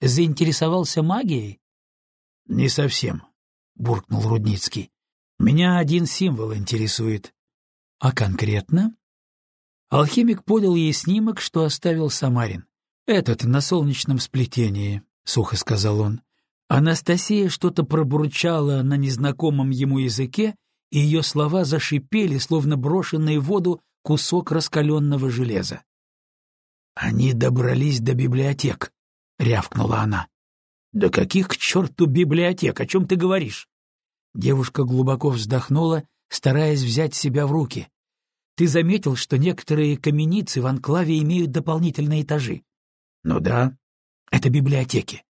«Заинтересовался магией?» «Не совсем», — буркнул Рудницкий. «Меня один символ интересует». «А конкретно?» Алхимик подал ей снимок, что оставил Самарин. «Этот на солнечном сплетении», — сухо сказал он. Анастасия что-то пробурчала на незнакомом ему языке, и ее слова зашипели, словно брошенный в воду кусок раскаленного железа. «Они добрались до библиотек», — рявкнула она. «Да каких к черту библиотек? О чем ты говоришь?» Девушка глубоко вздохнула, стараясь взять себя в руки. «Ты заметил, что некоторые каменицы в анклаве имеют дополнительные этажи?» «Ну да, это библиотеки.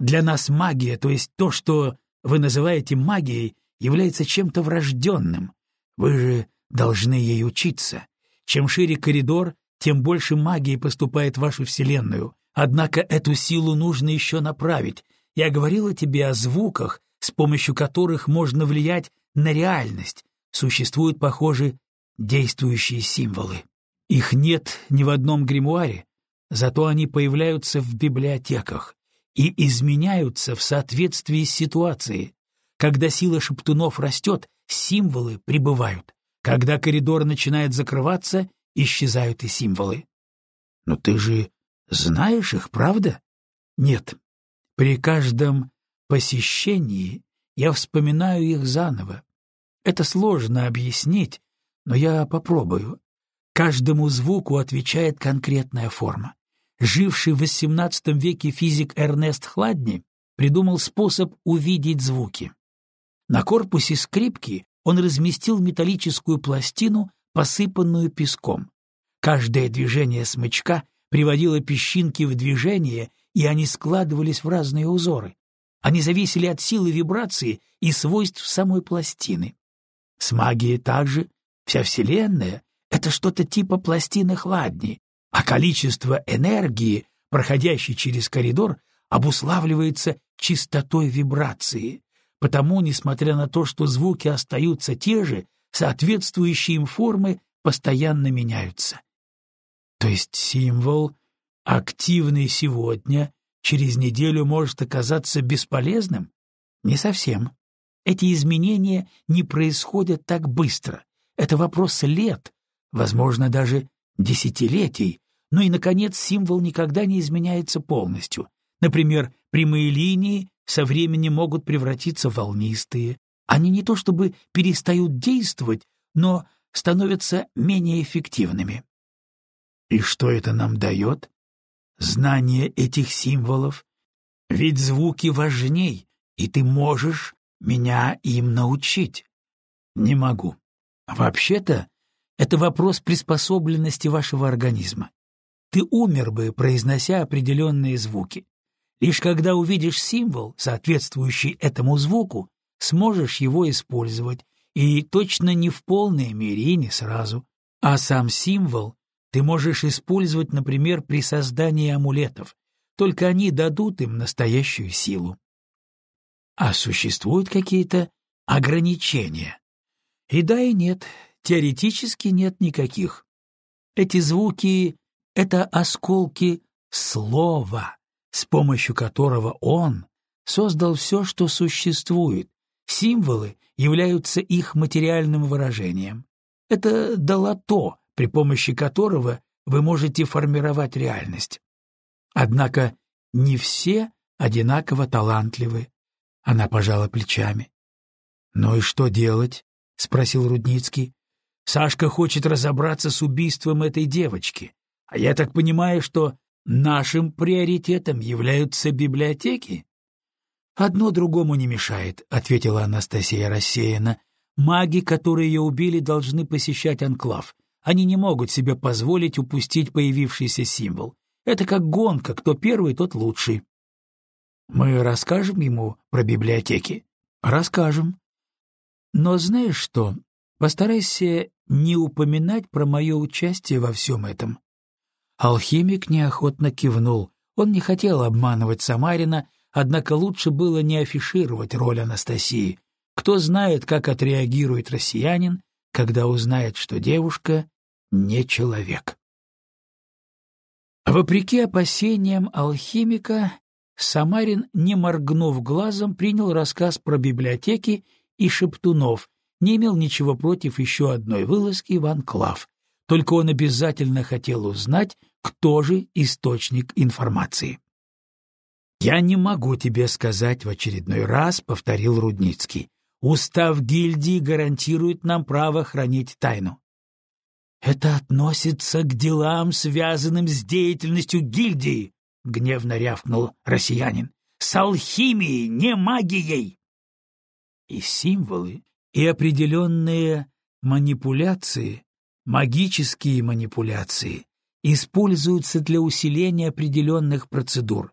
Для нас магия, то есть то, что вы называете магией, является чем-то врожденным. Вы же должны ей учиться. Чем шире коридор, тем больше магии поступает в вашу Вселенную. Однако эту силу нужно еще направить. Я говорила тебе о звуках, с помощью которых можно влиять на реальность. Существуют, похоже, действующие символы. Их нет ни в одном гримуаре, зато они появляются в библиотеках и изменяются в соответствии с ситуацией. Когда сила шептунов растет, символы прибывают. Когда коридор начинает закрываться, исчезают и символы. Но ты же знаешь их, правда? Нет. При каждом посещении я вспоминаю их заново. Это сложно объяснить, но я попробую. Каждому звуку отвечает конкретная форма. Живший в XVIII веке физик Эрнест Хладни придумал способ увидеть звуки. На корпусе скрипки он разместил металлическую пластину, посыпанную песком. Каждое движение смычка приводило песчинки в движение, и они складывались в разные узоры. Они зависели от силы вибрации и свойств самой пластины. С магией также вся Вселенная — это что-то типа пластины хладни, а количество энергии, проходящей через коридор, обуславливается частотой вибрации. Потому, несмотря на то, что звуки остаются те же, соответствующие им формы постоянно меняются. То есть символ, активный сегодня, через неделю может оказаться бесполезным? Не совсем. Эти изменения не происходят так быстро. Это вопрос лет, возможно, даже десятилетий. Ну и, наконец, символ никогда не изменяется полностью. Например, прямые линии со временем могут превратиться в волнистые. Они не то чтобы перестают действовать, но становятся менее эффективными. И что это нам дает? Знание этих символов. Ведь звуки важней, и ты можешь меня им научить. Не могу. Вообще-то, это вопрос приспособленности вашего организма. Ты умер бы, произнося определенные звуки. Лишь когда увидишь символ, соответствующий этому звуку, сможешь его использовать, и точно не в полной мере и не сразу. А сам символ ты можешь использовать, например, при создании амулетов, только они дадут им настоящую силу. А существуют какие-то ограничения? И да, и нет, теоретически нет никаких. Эти звуки — это осколки слова, с помощью которого он создал все, что существует. Символы являются их материальным выражением. Это долото, при помощи которого вы можете формировать реальность. Однако не все одинаково талантливы. Она пожала плечами. «Ну и что делать?» — спросил Рудницкий. «Сашка хочет разобраться с убийством этой девочки, а я так понимаю, что нашим приоритетом являются библиотеки?» «Одно другому не мешает», — ответила Анастасия рассеянно. «Маги, которые ее убили, должны посещать анклав. Они не могут себе позволить упустить появившийся символ. Это как гонка, кто первый, тот лучший». «Мы расскажем ему про библиотеки?» «Расскажем. Но знаешь что, постарайся не упоминать про мое участие во всем этом». Алхимик неохотно кивнул. Он не хотел обманывать Самарина, однако лучше было не афишировать роль Анастасии. Кто знает, как отреагирует россиянин, когда узнает, что девушка не человек. Вопреки опасениям алхимика, Самарин, не моргнув глазом, принял рассказ про библиотеки и шептунов, не имел ничего против еще одной вылазки в анклав. Только он обязательно хотел узнать, кто же источник информации. «Я не могу тебе сказать в очередной раз», — повторил Рудницкий. «Устав гильдии гарантирует нам право хранить тайну». «Это относится к делам, связанным с деятельностью гильдии», — гневно рявкнул россиянин. «С алхимией, не магией!» И символы, и определенные манипуляции, магические манипуляции, используются для усиления определенных процедур.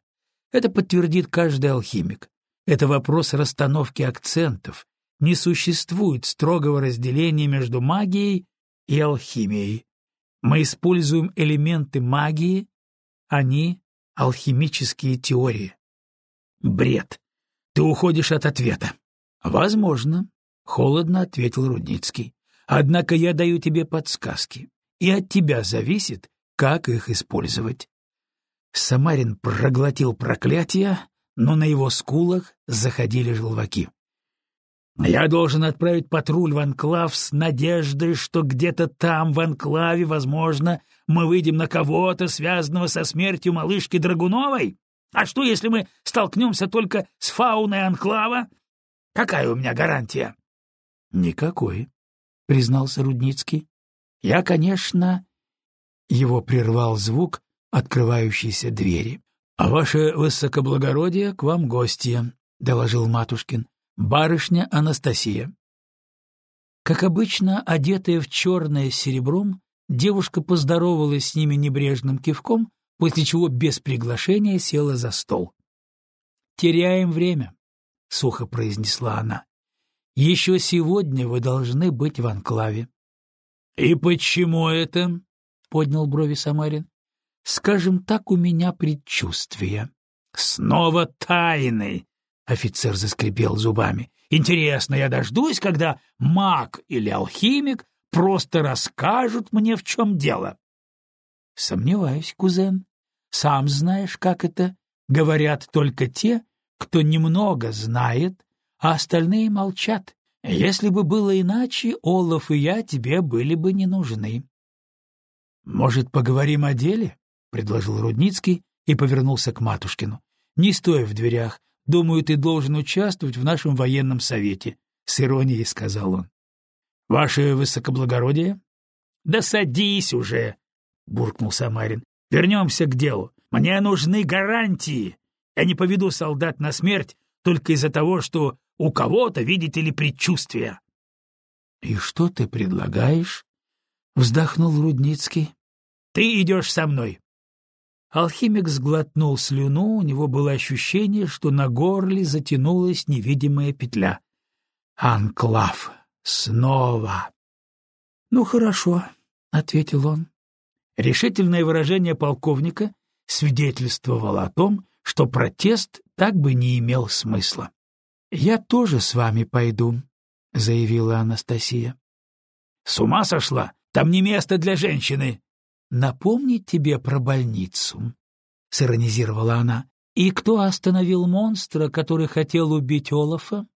Это подтвердит каждый алхимик. Это вопрос расстановки акцентов. Не существует строгого разделения между магией и алхимией. Мы используем элементы магии, они алхимические теории. Бред. Ты уходишь от ответа. Возможно, холодно ответил Рудницкий. Однако я даю тебе подсказки, и от тебя зависит, как их использовать. Самарин проглотил проклятие, но на его скулах заходили желваки. Я должен отправить патруль в анклав с надеждой, что где-то там, в анклаве, возможно, мы выйдем на кого-то, связанного со смертью малышки Драгуновой? А что, если мы столкнемся только с фауной анклава? Какая у меня гарантия? — Никакой, — признался Рудницкий. — Я, конечно... Его прервал звук открывающейся двери. — А ваше высокоблагородие, к вам гостья, — доложил Матушкин. — Барышня Анастасия. Как обычно, одетая в черное с серебром, девушка поздоровалась с ними небрежным кивком, после чего без приглашения села за стол. «Теряем время», — сухо произнесла она. «Еще сегодня вы должны быть в анклаве». «И почему это?» — поднял брови Самарин. «Скажем так, у меня предчувствие». «Снова тайны!» — офицер заскрипел зубами. «Интересно, я дождусь, когда маг или алхимик просто расскажут мне, в чем дело». «Сомневаюсь, кузен. Сам знаешь, как это. Говорят только те, кто немного знает, а остальные молчат. Если бы было иначе, Олаф и я тебе были бы не нужны». «Может, поговорим о деле?» — предложил Рудницкий и повернулся к Матушкину. Не стой в дверях. Думаю, ты должен участвовать в нашем военном совете», — с иронией сказал он. «Ваше высокоблагородие?» «Да садись уже!» — буркнул Самарин. «Вернемся к делу. Мне нужны гарантии. Я не поведу солдат на смерть только из-за того, что у кого-то, видите ли, предчувствие». «И что ты предлагаешь?» — вздохнул Рудницкий. «Ты идешь со мной». Алхимик сглотнул слюну, у него было ощущение, что на горле затянулась невидимая петля. «Анклав! Снова!» «Ну, хорошо», — ответил он. Решительное выражение полковника свидетельствовало о том, что протест так бы не имел смысла. «Я тоже с вами пойду», — заявила Анастасия. «С ума сошла? Там не место для женщины!» «Напомнить тебе про больницу», — сиронизировала она. «И кто остановил монстра, который хотел убить Олафа?»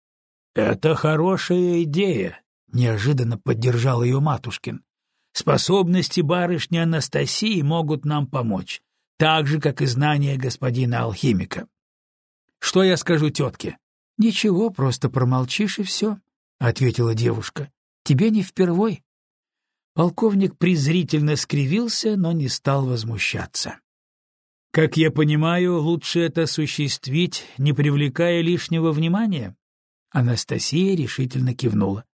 «Это хорошая идея», — неожиданно поддержал ее Матушкин. «Способности барышни Анастасии могут нам помочь, так же, как и знания господина алхимика». «Что я скажу тетке?» «Ничего, просто промолчишь и все», — ответила девушка. «Тебе не впервой». Полковник презрительно скривился, но не стал возмущаться. «Как я понимаю, лучше это осуществить, не привлекая лишнего внимания?» Анастасия решительно кивнула.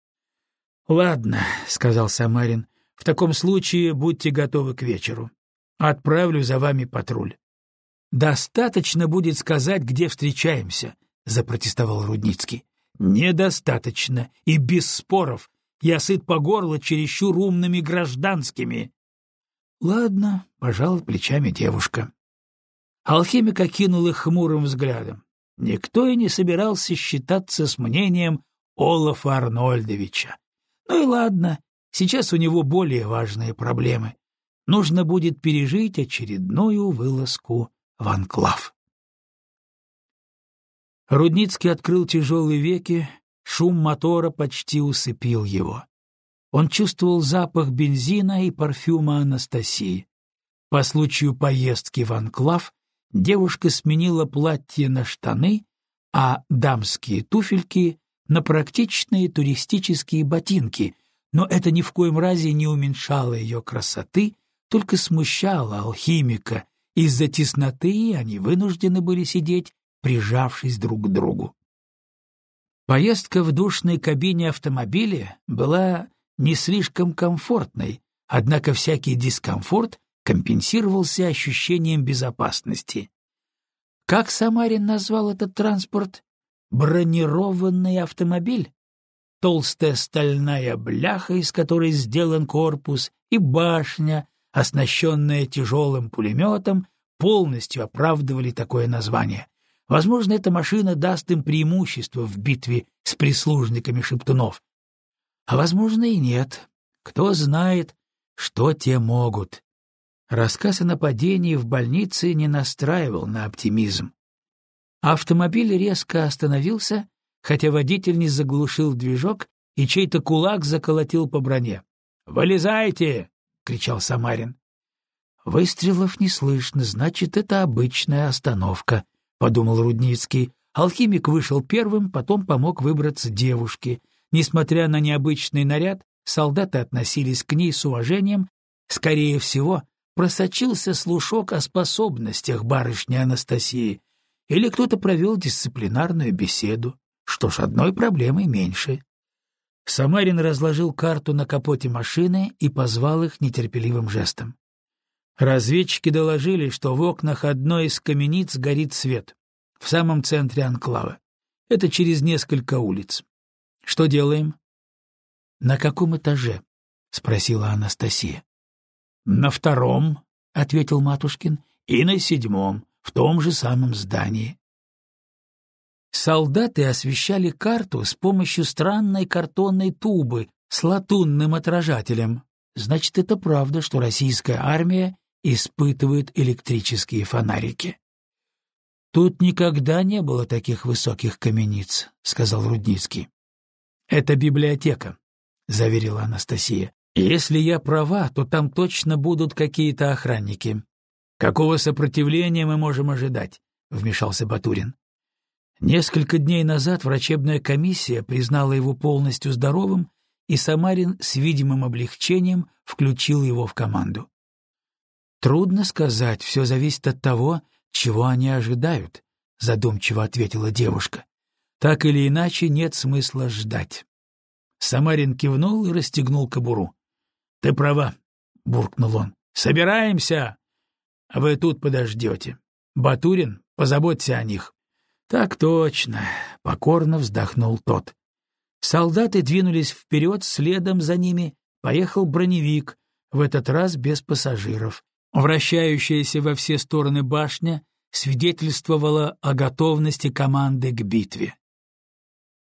«Ладно», — сказал Самарин, — «в таком случае будьте готовы к вечеру. Отправлю за вами патруль». «Достаточно будет сказать, где встречаемся», — запротестовал Рудницкий. «Недостаточно, и без споров. Я сыт по горло чересчур умными гражданскими». «Ладно», — пожала плечами девушка. Алхимик окинул их хмурым взглядом. Никто и не собирался считаться с мнением Олафа Арнольдовича. Ну и ладно, сейчас у него более важные проблемы. Нужно будет пережить очередную вылазку в анклав. Рудницкий открыл тяжелые веки, шум мотора почти усыпил его. Он чувствовал запах бензина и парфюма Анастасии. По случаю поездки в Анклав девушка сменила платье на штаны, а дамские туфельки — на практичные туристические ботинки, но это ни в коем разе не уменьшало ее красоты, только смущало алхимика. Из-за тесноты они вынуждены были сидеть прижавшись друг к другу. Поездка в душной кабине автомобиля была не слишком комфортной, однако всякий дискомфорт компенсировался ощущением безопасности. Как Самарин назвал этот транспорт? Бронированный автомобиль? Толстая стальная бляха, из которой сделан корпус, и башня, оснащенная тяжелым пулеметом, полностью оправдывали такое название. Возможно, эта машина даст им преимущество в битве с прислужниками шептунов. А возможно и нет. Кто знает, что те могут. Рассказ о нападении в больнице не настраивал на оптимизм. Автомобиль резко остановился, хотя водитель не заглушил движок, и чей-то кулак заколотил по броне. «Вылезайте!» — кричал Самарин. Выстрелов не слышно, значит, это обычная остановка подумал Рудницкий. Алхимик вышел первым, потом помог выбраться девушке. Несмотря на необычный наряд, солдаты относились к ней с уважением. Скорее всего, просочился слушок о способностях барышни Анастасии. Или кто-то провел дисциплинарную беседу. Что ж, одной проблемой меньше. Самарин разложил карту на капоте машины и позвал их нетерпеливым жестом. Разведчики доложили, что в окнах одной из камениц горит свет, в самом центре анклава. Это через несколько улиц. Что делаем? — На каком этаже? — спросила Анастасия. — На втором, — ответил Матушкин, — и на седьмом, в том же самом здании. Солдаты освещали карту с помощью странной картонной тубы с латунным отражателем. Значит, это правда, что российская армия испытывают электрические фонарики. «Тут никогда не было таких высоких камениц», — сказал Рудницкий. «Это библиотека», — заверила Анастасия. «Если я права, то там точно будут какие-то охранники. Какого сопротивления мы можем ожидать? вмешался Батурин. Несколько дней назад врачебная комиссия признала его полностью здоровым, и Самарин с видимым облегчением включил его в команду. «Трудно сказать, все зависит от того, чего они ожидают», — задумчиво ответила девушка. «Так или иначе нет смысла ждать». Самарин кивнул и расстегнул кобуру. «Ты права», — буркнул он. «Собираемся!» «А вы тут подождете. Батурин, позаботься о них». «Так точно», — покорно вздохнул тот. Солдаты двинулись вперед, следом за ними поехал броневик, в этот раз без пассажиров. Вращающаяся во все стороны башня свидетельствовала о готовности команды к битве.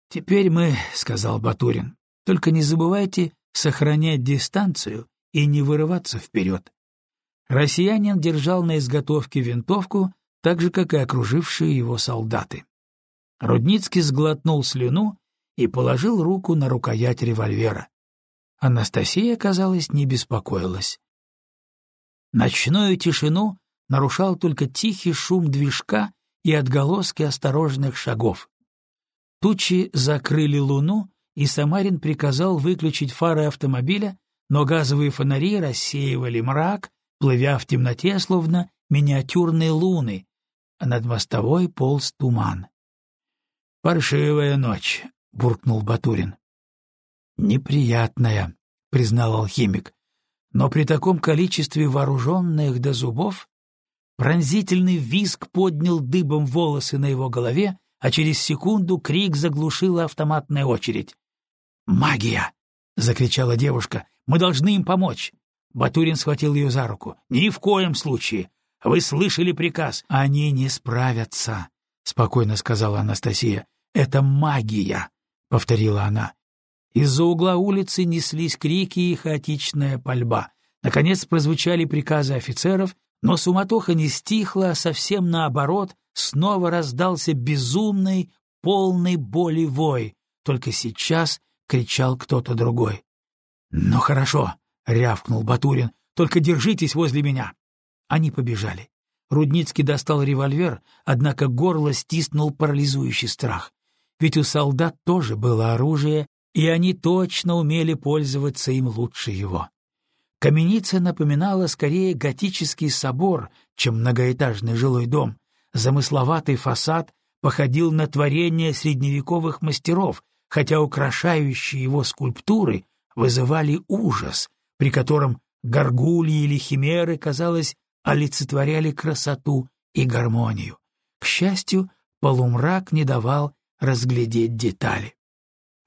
«Теперь мы», — сказал Батурин, — «только не забывайте сохранять дистанцию и не вырываться вперед». Россиянин держал на изготовке винтовку, так же, как и окружившие его солдаты. Рудницкий сглотнул слюну и положил руку на рукоять револьвера. Анастасия, казалось, не беспокоилась. Ночную тишину нарушал только тихий шум движка и отголоски осторожных шагов. Тучи закрыли луну, и Самарин приказал выключить фары автомобиля, но газовые фонари рассеивали мрак, плывя в темноте, словно миниатюрные луны, а над мостовой полз туман. «Паршивая ночь», — буркнул Батурин. «Неприятная», — признал алхимик, но при таком количестве вооруженных до зубов пронзительный визг поднял дыбом волосы на его голове, а через секунду крик заглушила автоматная очередь. «Магия!» — закричала девушка. «Мы должны им помочь!» Батурин схватил ее за руку. «Ни в коем случае! Вы слышали приказ. Они не справятся, спокойно сказала Анастасия. Это магия, повторила она. Из-за угла улицы неслись крики и хаотичная пальба. Наконец прозвучали приказы офицеров, но суматоха не стихла, а совсем наоборот, снова раздался безумный, полный боли вой. Только сейчас кричал кто-то другой. «Ну хорошо», — рявкнул Батурин, — «только держитесь возле меня. Они побежали. Рудницкий достал револьвер, однако горло стиснул парализующий страх. Ведь у солдат тоже было оружие, и они точно умели пользоваться им лучше его. Каменица напоминала скорее готический собор, чем многоэтажный жилой дом. Замысловатый фасад походил на творение средневековых мастеров, хотя украшающие его скульптуры вызывали ужас, при котором горгульи или химеры, казалось, олицетворяли красоту и гармонию. К счастью, полумрак не давал разглядеть детали.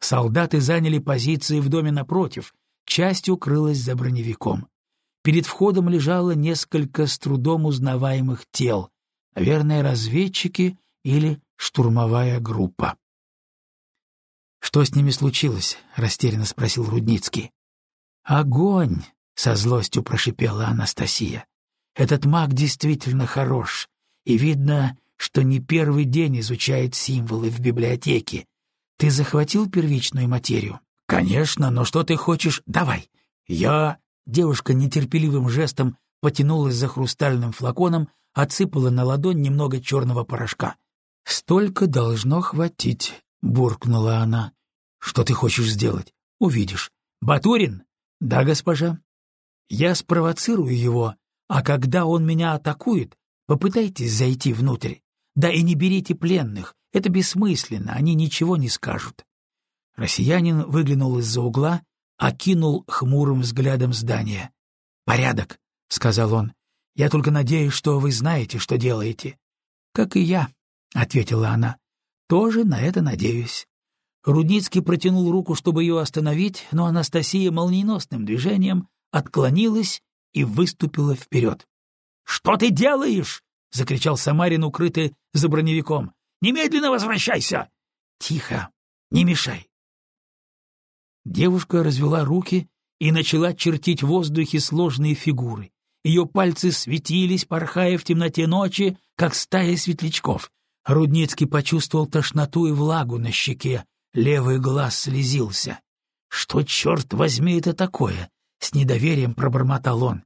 Солдаты заняли позиции в доме напротив, часть укрылась за броневиком. Перед входом лежало несколько с трудом узнаваемых тел, наверное, разведчики или штурмовая группа. «Что с ними случилось?» — растерянно спросил Рудницкий. «Огонь!» — со злостью прошипела Анастасия. Этот маг действительно хорош, и видно, что не первый день изучает символы в библиотеке. Ты захватил первичную материю? Конечно, но что ты хочешь? Давай. Я... Девушка нетерпеливым жестом потянулась за хрустальным флаконом, отсыпала на ладонь немного черного порошка. «Столько должно хватить», — буркнула она. «Что ты хочешь сделать? Увидишь. Батурин?» «Да, госпожа». «Я спровоцирую его, а когда он меня атакует, попытайтесь зайти внутрь. Да и не берите пленных, это бессмысленно, они ничего не скажут. Россиянин выглянул из-за угла, окинул хмурым взглядом здание. «Порядок», — сказал он. «Я только надеюсь, что вы знаете, что делаете». «Как и я», — ответила она. «Тоже на это надеюсь». Рудницкий протянул руку, чтобы ее остановить, но Анастасия молниеносным движением отклонилась и выступила вперед. «Что ты делаешь?» — закричал Самарин, укрытый за броневиком. «Немедленно возвращайся!» «Тихо, не мешай!» Девушка развела руки и начала чертить в воздухе сложные фигуры. Ее пальцы светились, порхая в темноте ночи, как стая светлячков. Рудницкий почувствовал тошноту и влагу на щеке, левый глаз слезился. «Что, черт возьми, это такое?» С недоверием пробормотал он.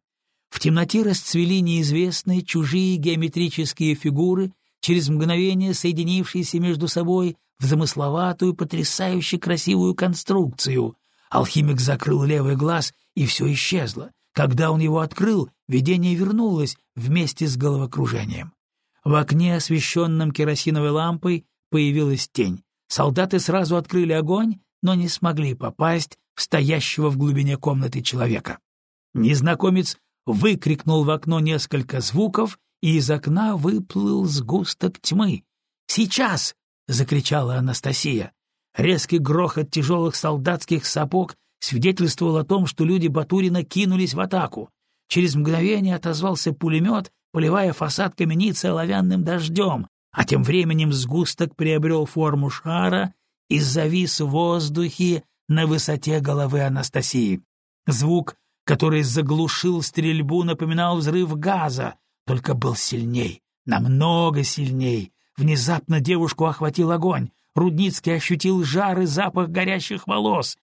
В темноте расцвели неизвестные чужие геометрические фигуры, через мгновение соединившиеся между собой в замысловатую, потрясающе красивую конструкцию. Алхимик закрыл левый глаз, и все исчезло. Когда он его открыл, видение вернулось вместе с головокружением. В окне, освещенном керосиновой лампой, появилась тень. Солдаты сразу открыли огонь, но не смогли попасть в стоящего в глубине комнаты человека. Незнакомец выкрикнул в окно несколько звуков, и из окна выплыл сгусток тьмы. «Сейчас!» — закричала Анастасия. Резкий грохот тяжелых солдатских сапог свидетельствовал о том, что люди Батурина кинулись в атаку. Через мгновение отозвался пулемет, поливая фасад каменицы оловянным дождем, а тем временем сгусток приобрел форму шара и завис в воздухе на высоте головы Анастасии. Звук, который заглушил стрельбу, напоминал взрыв газа, только был сильней, намного сильней. Внезапно девушку охватил огонь. Рудницкий ощутил жар и запах горящих волос.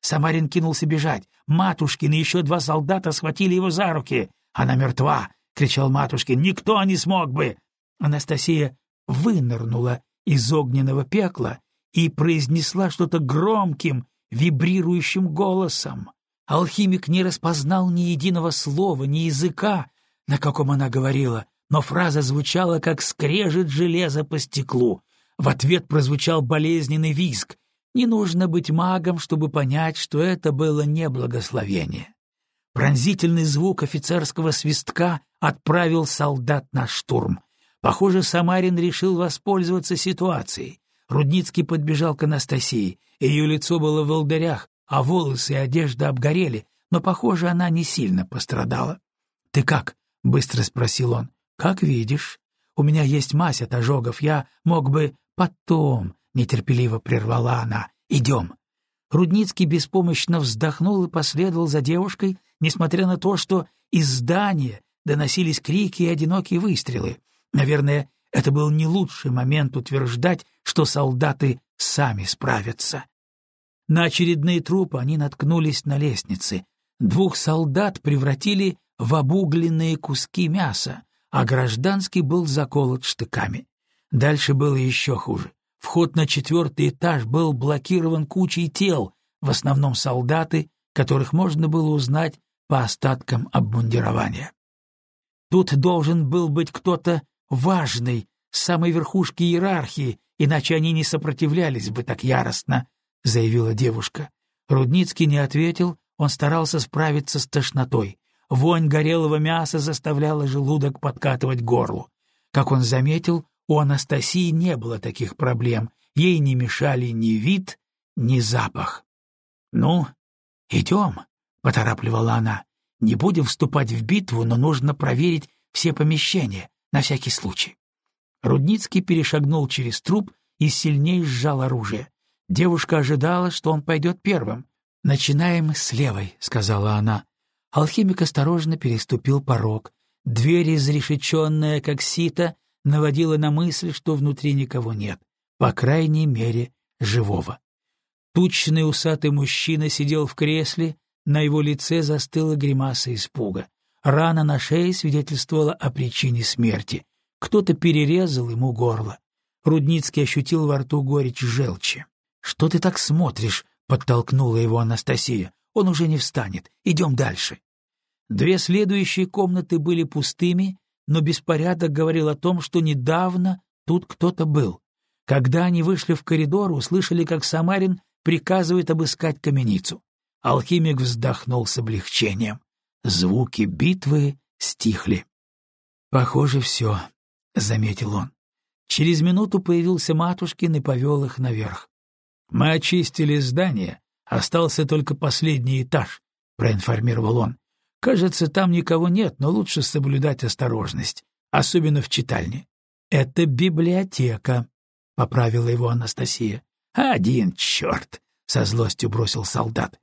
Самарин кинулся бежать. Матушкин и еще два солдата схватили его за руки. «Она мертва!» — кричал Матушкин. «Никто не смог бы!» Анастасия вынырнула из огненного пекла и произнесла что-то громким, вибрирующим голосом. Алхимик не распознал ни единого слова, ни языка, на каком она говорила, но фраза звучала, как скрежет железа по стеклу. В ответ прозвучал болезненный визг. Не нужно быть магом, чтобы понять, что это было не благословение. Пронзительный звук офицерского свистка отправил солдат на штурм. Похоже, Самарин решил воспользоваться ситуацией. Рудницкий подбежал к Анастасии. Ее лицо было в волдырях, а волосы и одежда обгорели, но, похоже, она не сильно пострадала. — Ты как? — быстро спросил он. — Как видишь. У меня есть мазь от ожогов, я мог бы... Потом, — нетерпеливо прервала она, — идем. Рудницкий беспомощно вздохнул и последовал за девушкой, несмотря на то, что из здания доносились крики и одинокие выстрелы. Наверное, это был не лучший момент утверждать, что солдаты сами справятся. На очередные трупы они наткнулись на лестнице. Двух солдат превратили в обугленные куски мяса, а гражданский был заколот штыками. Дальше было еще хуже. Вход на четвертый этаж был блокирован кучей тел, в основном солдаты, которых можно было узнать по остаткам обмундирования. Тут должен был быть кто-то важный, с самой верхушки иерархии, иначе они не сопротивлялись бы так яростно, — заявила девушка. Рудницкий не ответил, он старался справиться с тошнотой. Вонь горелого мяса заставляла желудок подкатывать горлу. Как он заметил, у Анастасии не было таких проблем, ей не мешали ни вид, ни запах. «Ну, идем», — поторапливала она. «Не будем вступать в битву, но нужно проверить все помещения, на всякий случай». Рудницкий перешагнул через труп и сильнее сжал оружие. Девушка ожидала, что он пойдет первым. «Начинаем с левой», — сказала она. Алхимик осторожно переступил порог. Дверь, изрешеченная, как сито, наводила на мысль, что внутри никого нет, по крайней мере, живого. Тучный усатый мужчина сидел в кресле, на его лице застыла гримаса испуга. Рана на шее свидетельствовала о причине смерти. Кто-то перерезал ему горло. Рудницкий ощутил во рту горечь желчи. «Что ты так смотришь?» — подтолкнула его Анастасия. Он уже не встанет. Идем дальше. Две следующие комнаты были пустыми, но беспорядок говорил о том, что недавно тут кто-то был. Когда они вышли в коридор, услышали, как Самарин приказывает обыскать каменицу. Алхимик вздохнул с облегчением. Звуки битвы стихли. «Похоже, все», — заметил он. Через минуту появился Матушкин и повел их наверх. «Мы очистили здание Остался только последний этаж, — проинформировал он. Кажется, там никого нет, но лучше соблюдать осторожность, особенно в читальне. Это библиотека, — поправила его Анастасия. Один черт! — со злостью бросил солдат.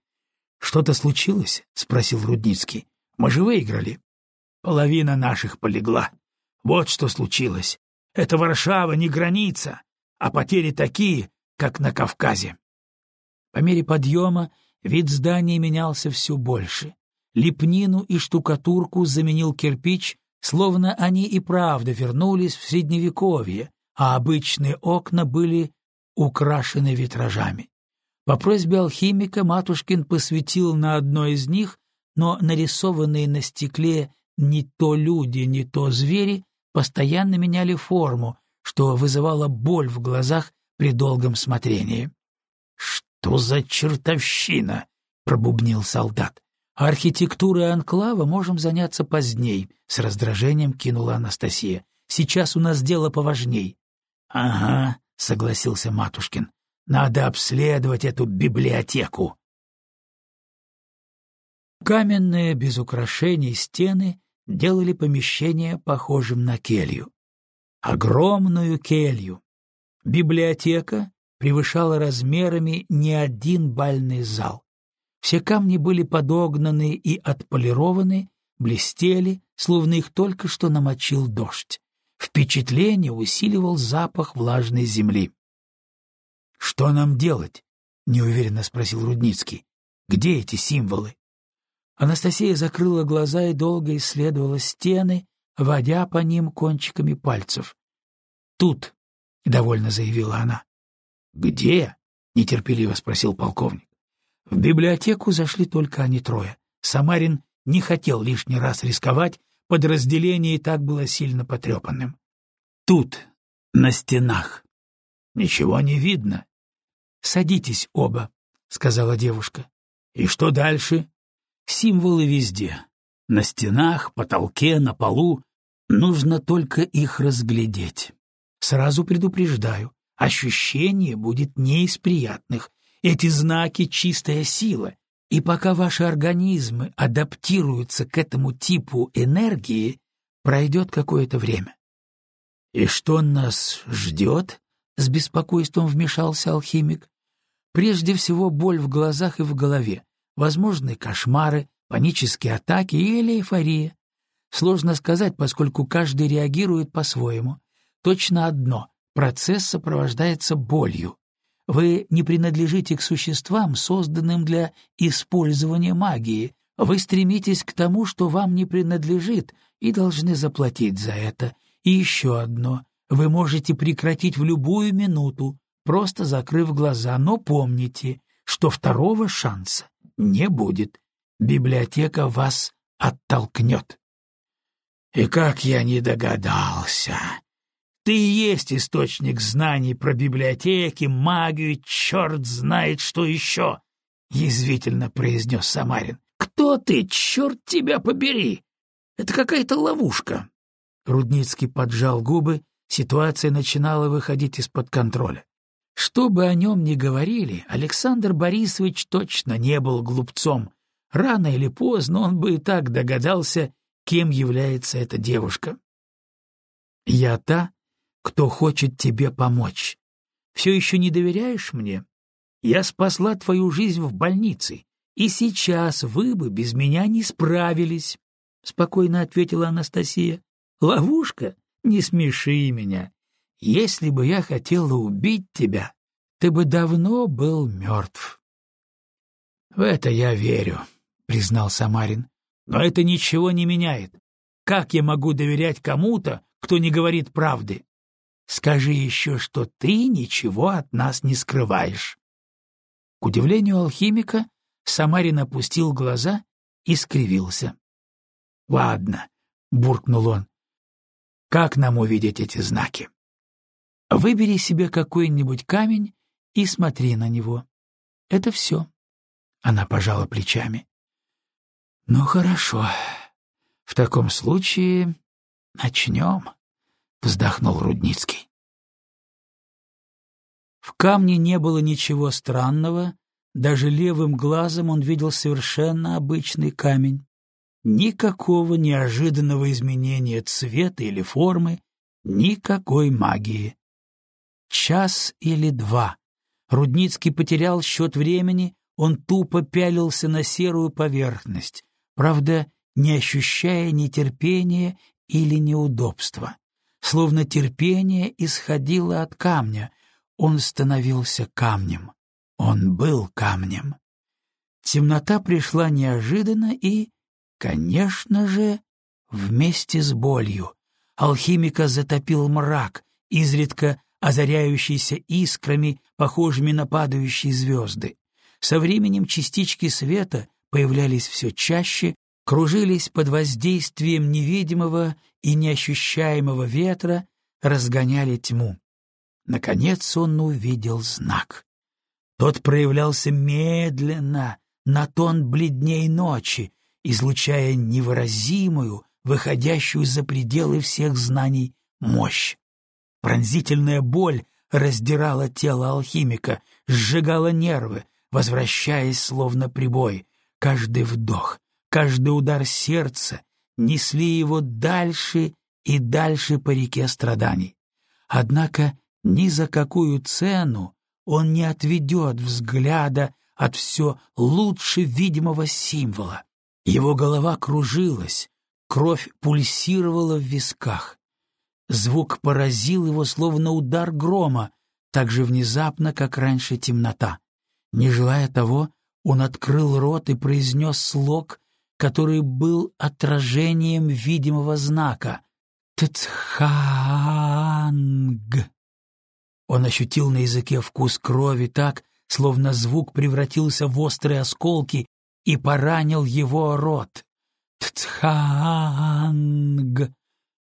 Что-то случилось? — спросил Рудницкий. Мы же выиграли. Половина наших полегла. Вот что случилось. Это Варшава не граница, а потери такие, как на Кавказе. По мере подъема вид здания менялся все больше. Лепнину и штукатурку заменил кирпич словно они и правда вернулись в Средневековье, а обычные окна были украшены витражами. По просьбе алхимика Матушкин посветил на одно из них, но нарисованные на стекле не то люди, не то звери постоянно меняли форму, что вызывало боль в глазах при долгом смотрении. «Что за чертовщина?» — пробубнил солдат. «Архитектурой анклава можем заняться поздней», — с раздражением кинула Анастасия. «Сейчас у нас дело поважней». «Ага», — согласился Матушкин. «Надо обследовать эту библиотеку». Каменные, без украшений стены делали помещение похожим на келью. Огромную келью. Библиотека превышала размерами не один бальный зал. Все камни были подогнаны и отполированы, блестели, словно их только что намочил дождь. Впечатление усиливал запах влажной земли. — Что нам делать? — неуверенно спросил Рудницкий. — Где эти символы? Анастасия закрыла глаза и долго исследовала стены, водя по ним кончиками пальцев. «Тут», — довольно заявила она. «Где?» — нетерпеливо спросил полковник. В библиотеку зашли только они трое. Самарин не хотел лишний раз рисковать, подразделение и так было сильно потрепанным. «Тут, на стенах». «Ничего не видно». «Садитесь оба», — сказала девушка. «И что дальше?» Символы везде. На стенах, потолке, на полу. Нужно только их разглядеть. Сразу предупреждаю, ощущение будет не из приятных. Эти знаки — чистая сила. И пока ваши организмы адаптируются к этому типу энергии, пройдет какое-то время. — И что нас ждет? — с беспокойством вмешался алхимик. — Прежде всего боль в глазах и в голове возможны кошмары, панические атаки или эйфория. Сложно сказать, поскольку каждый реагирует по-своему. Точно одно — процесс сопровождается болью. Вы не принадлежите к существам, созданным для использования магии. Вы стремитесь к тому, что вам не принадлежит, и должны заплатить за это. И еще одно — вы можете прекратить в любую минуту, просто закрыв глаза, но помните, что второго шанса не будет. Библиотека вас оттолкнет. И как я не догадался. Ты и есть источник знаний про библиотеки, магию, черт знает что еще, — язвительно произнес Самарин. Кто ты, черт тебя побери? Это какая-то ловушка. Рудницкий поджал губы, ситуация начинала выходить из-под контроля. Что бы о нем ни говорили, Александр Борисович точно не был глупцом. Рано или поздно он бы и так догадался, кем является эта девушка. «Я та, кто хочет тебе помочь. Все еще не доверяешь мне? Я спасла твою жизнь в больнице, и сейчас вы бы без меня не справились», — спокойно ответила Анастасия. «Ловушка? Не смеши меня. Если бы я хотела убить тебя, ты бы давно был мертв. — В это я верю, — признал Самарин. — Но это ничего не меняет. Как я могу доверять кому-то, кто не говорит правды? Скажи еще, что ты ничего от нас не скрываешь. К удивлению алхимика, Самарин опустил глаза и скривился. — Ладно, — буркнул он, — как нам увидеть эти знаки? Выбери себе какой-нибудь камень и смотри на него. Это все. Она пожала плечами. Ну хорошо. В таком случае начнем, вздохнул Рудницкий. В камне не было ничего странного, даже левым глазом он видел совершенно обычный камень. Никакого неожиданного изменения цвета или формы, никакой магии час или два. Рудницкий потерял счет времени, он тупо пялился на серую поверхность, правда, не ощущая ни терпения или неудобства. Словно терпение исходило от камня, он становился камнем. Он был камнем. Темнота пришла неожиданно и, конечно же, вместе с болью. Алхимика затопил мрак, изредка озаряющийся искрами, похожими на падающие звезды. Со временем частички света появлялись все чаще, кружились под воздействием невидимого и неощущаемого ветра, разгоняли тьму. Наконец он увидел знак. Тот проявлялся медленно, на тон бледней ночи, излучая невыразимую, выходящую за пределы всех знаний, мощь. Пронзительная боль раздирала тело алхимика, сжигала нервы, возвращаясь словно прибой. Каждый вдох, каждый удар сердца несли его дальше и дальше по реке страданий. Однако ни за какую цену он не отведет взгляда от все лучше видимого символа. Его голова кружилась, кровь пульсировала в висках. Звук поразил его, словно удар грома, так же внезапно, как раньше темнота. Не желая того, он открыл рот и произнес слог, который был отражением видимого знака — «Тцханг». Он ощутил на языке вкус крови так, словно звук превратился в острые осколки и поранил его рот. «Тцханг!»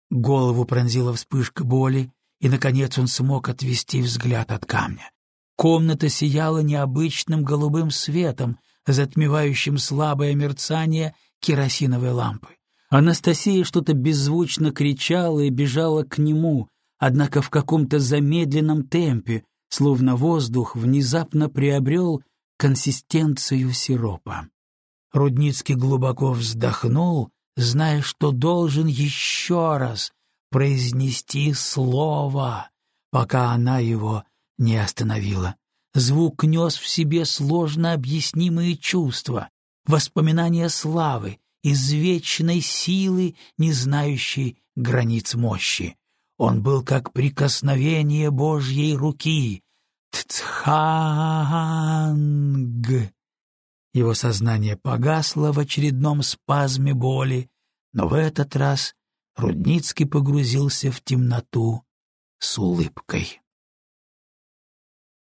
Голову пронзила вспышка боли, и, наконец, он смог отвести взгляд от камня. Комната сияла необычным голубым светом, затмевающим слабое мерцание керосиновой лампы. Анастасия что-то беззвучно кричала и бежала к нему, однако в каком-то замедленном темпе, словно воздух внезапно приобрел консистенцию сиропа. Рудницкий глубоко вздохнул, зная, что должен еще раз произнести слово, пока она его не остановила. Звук нес в себе сложно объяснимые чувства, воспоминания славы, извечной силы, не знающей границ мощи. Он был как прикосновение Божьей руки. Тцханг! Его сознание погасло в очередном спазме боли, но в этот раз Рудницкий погрузился в темноту с улыбкой.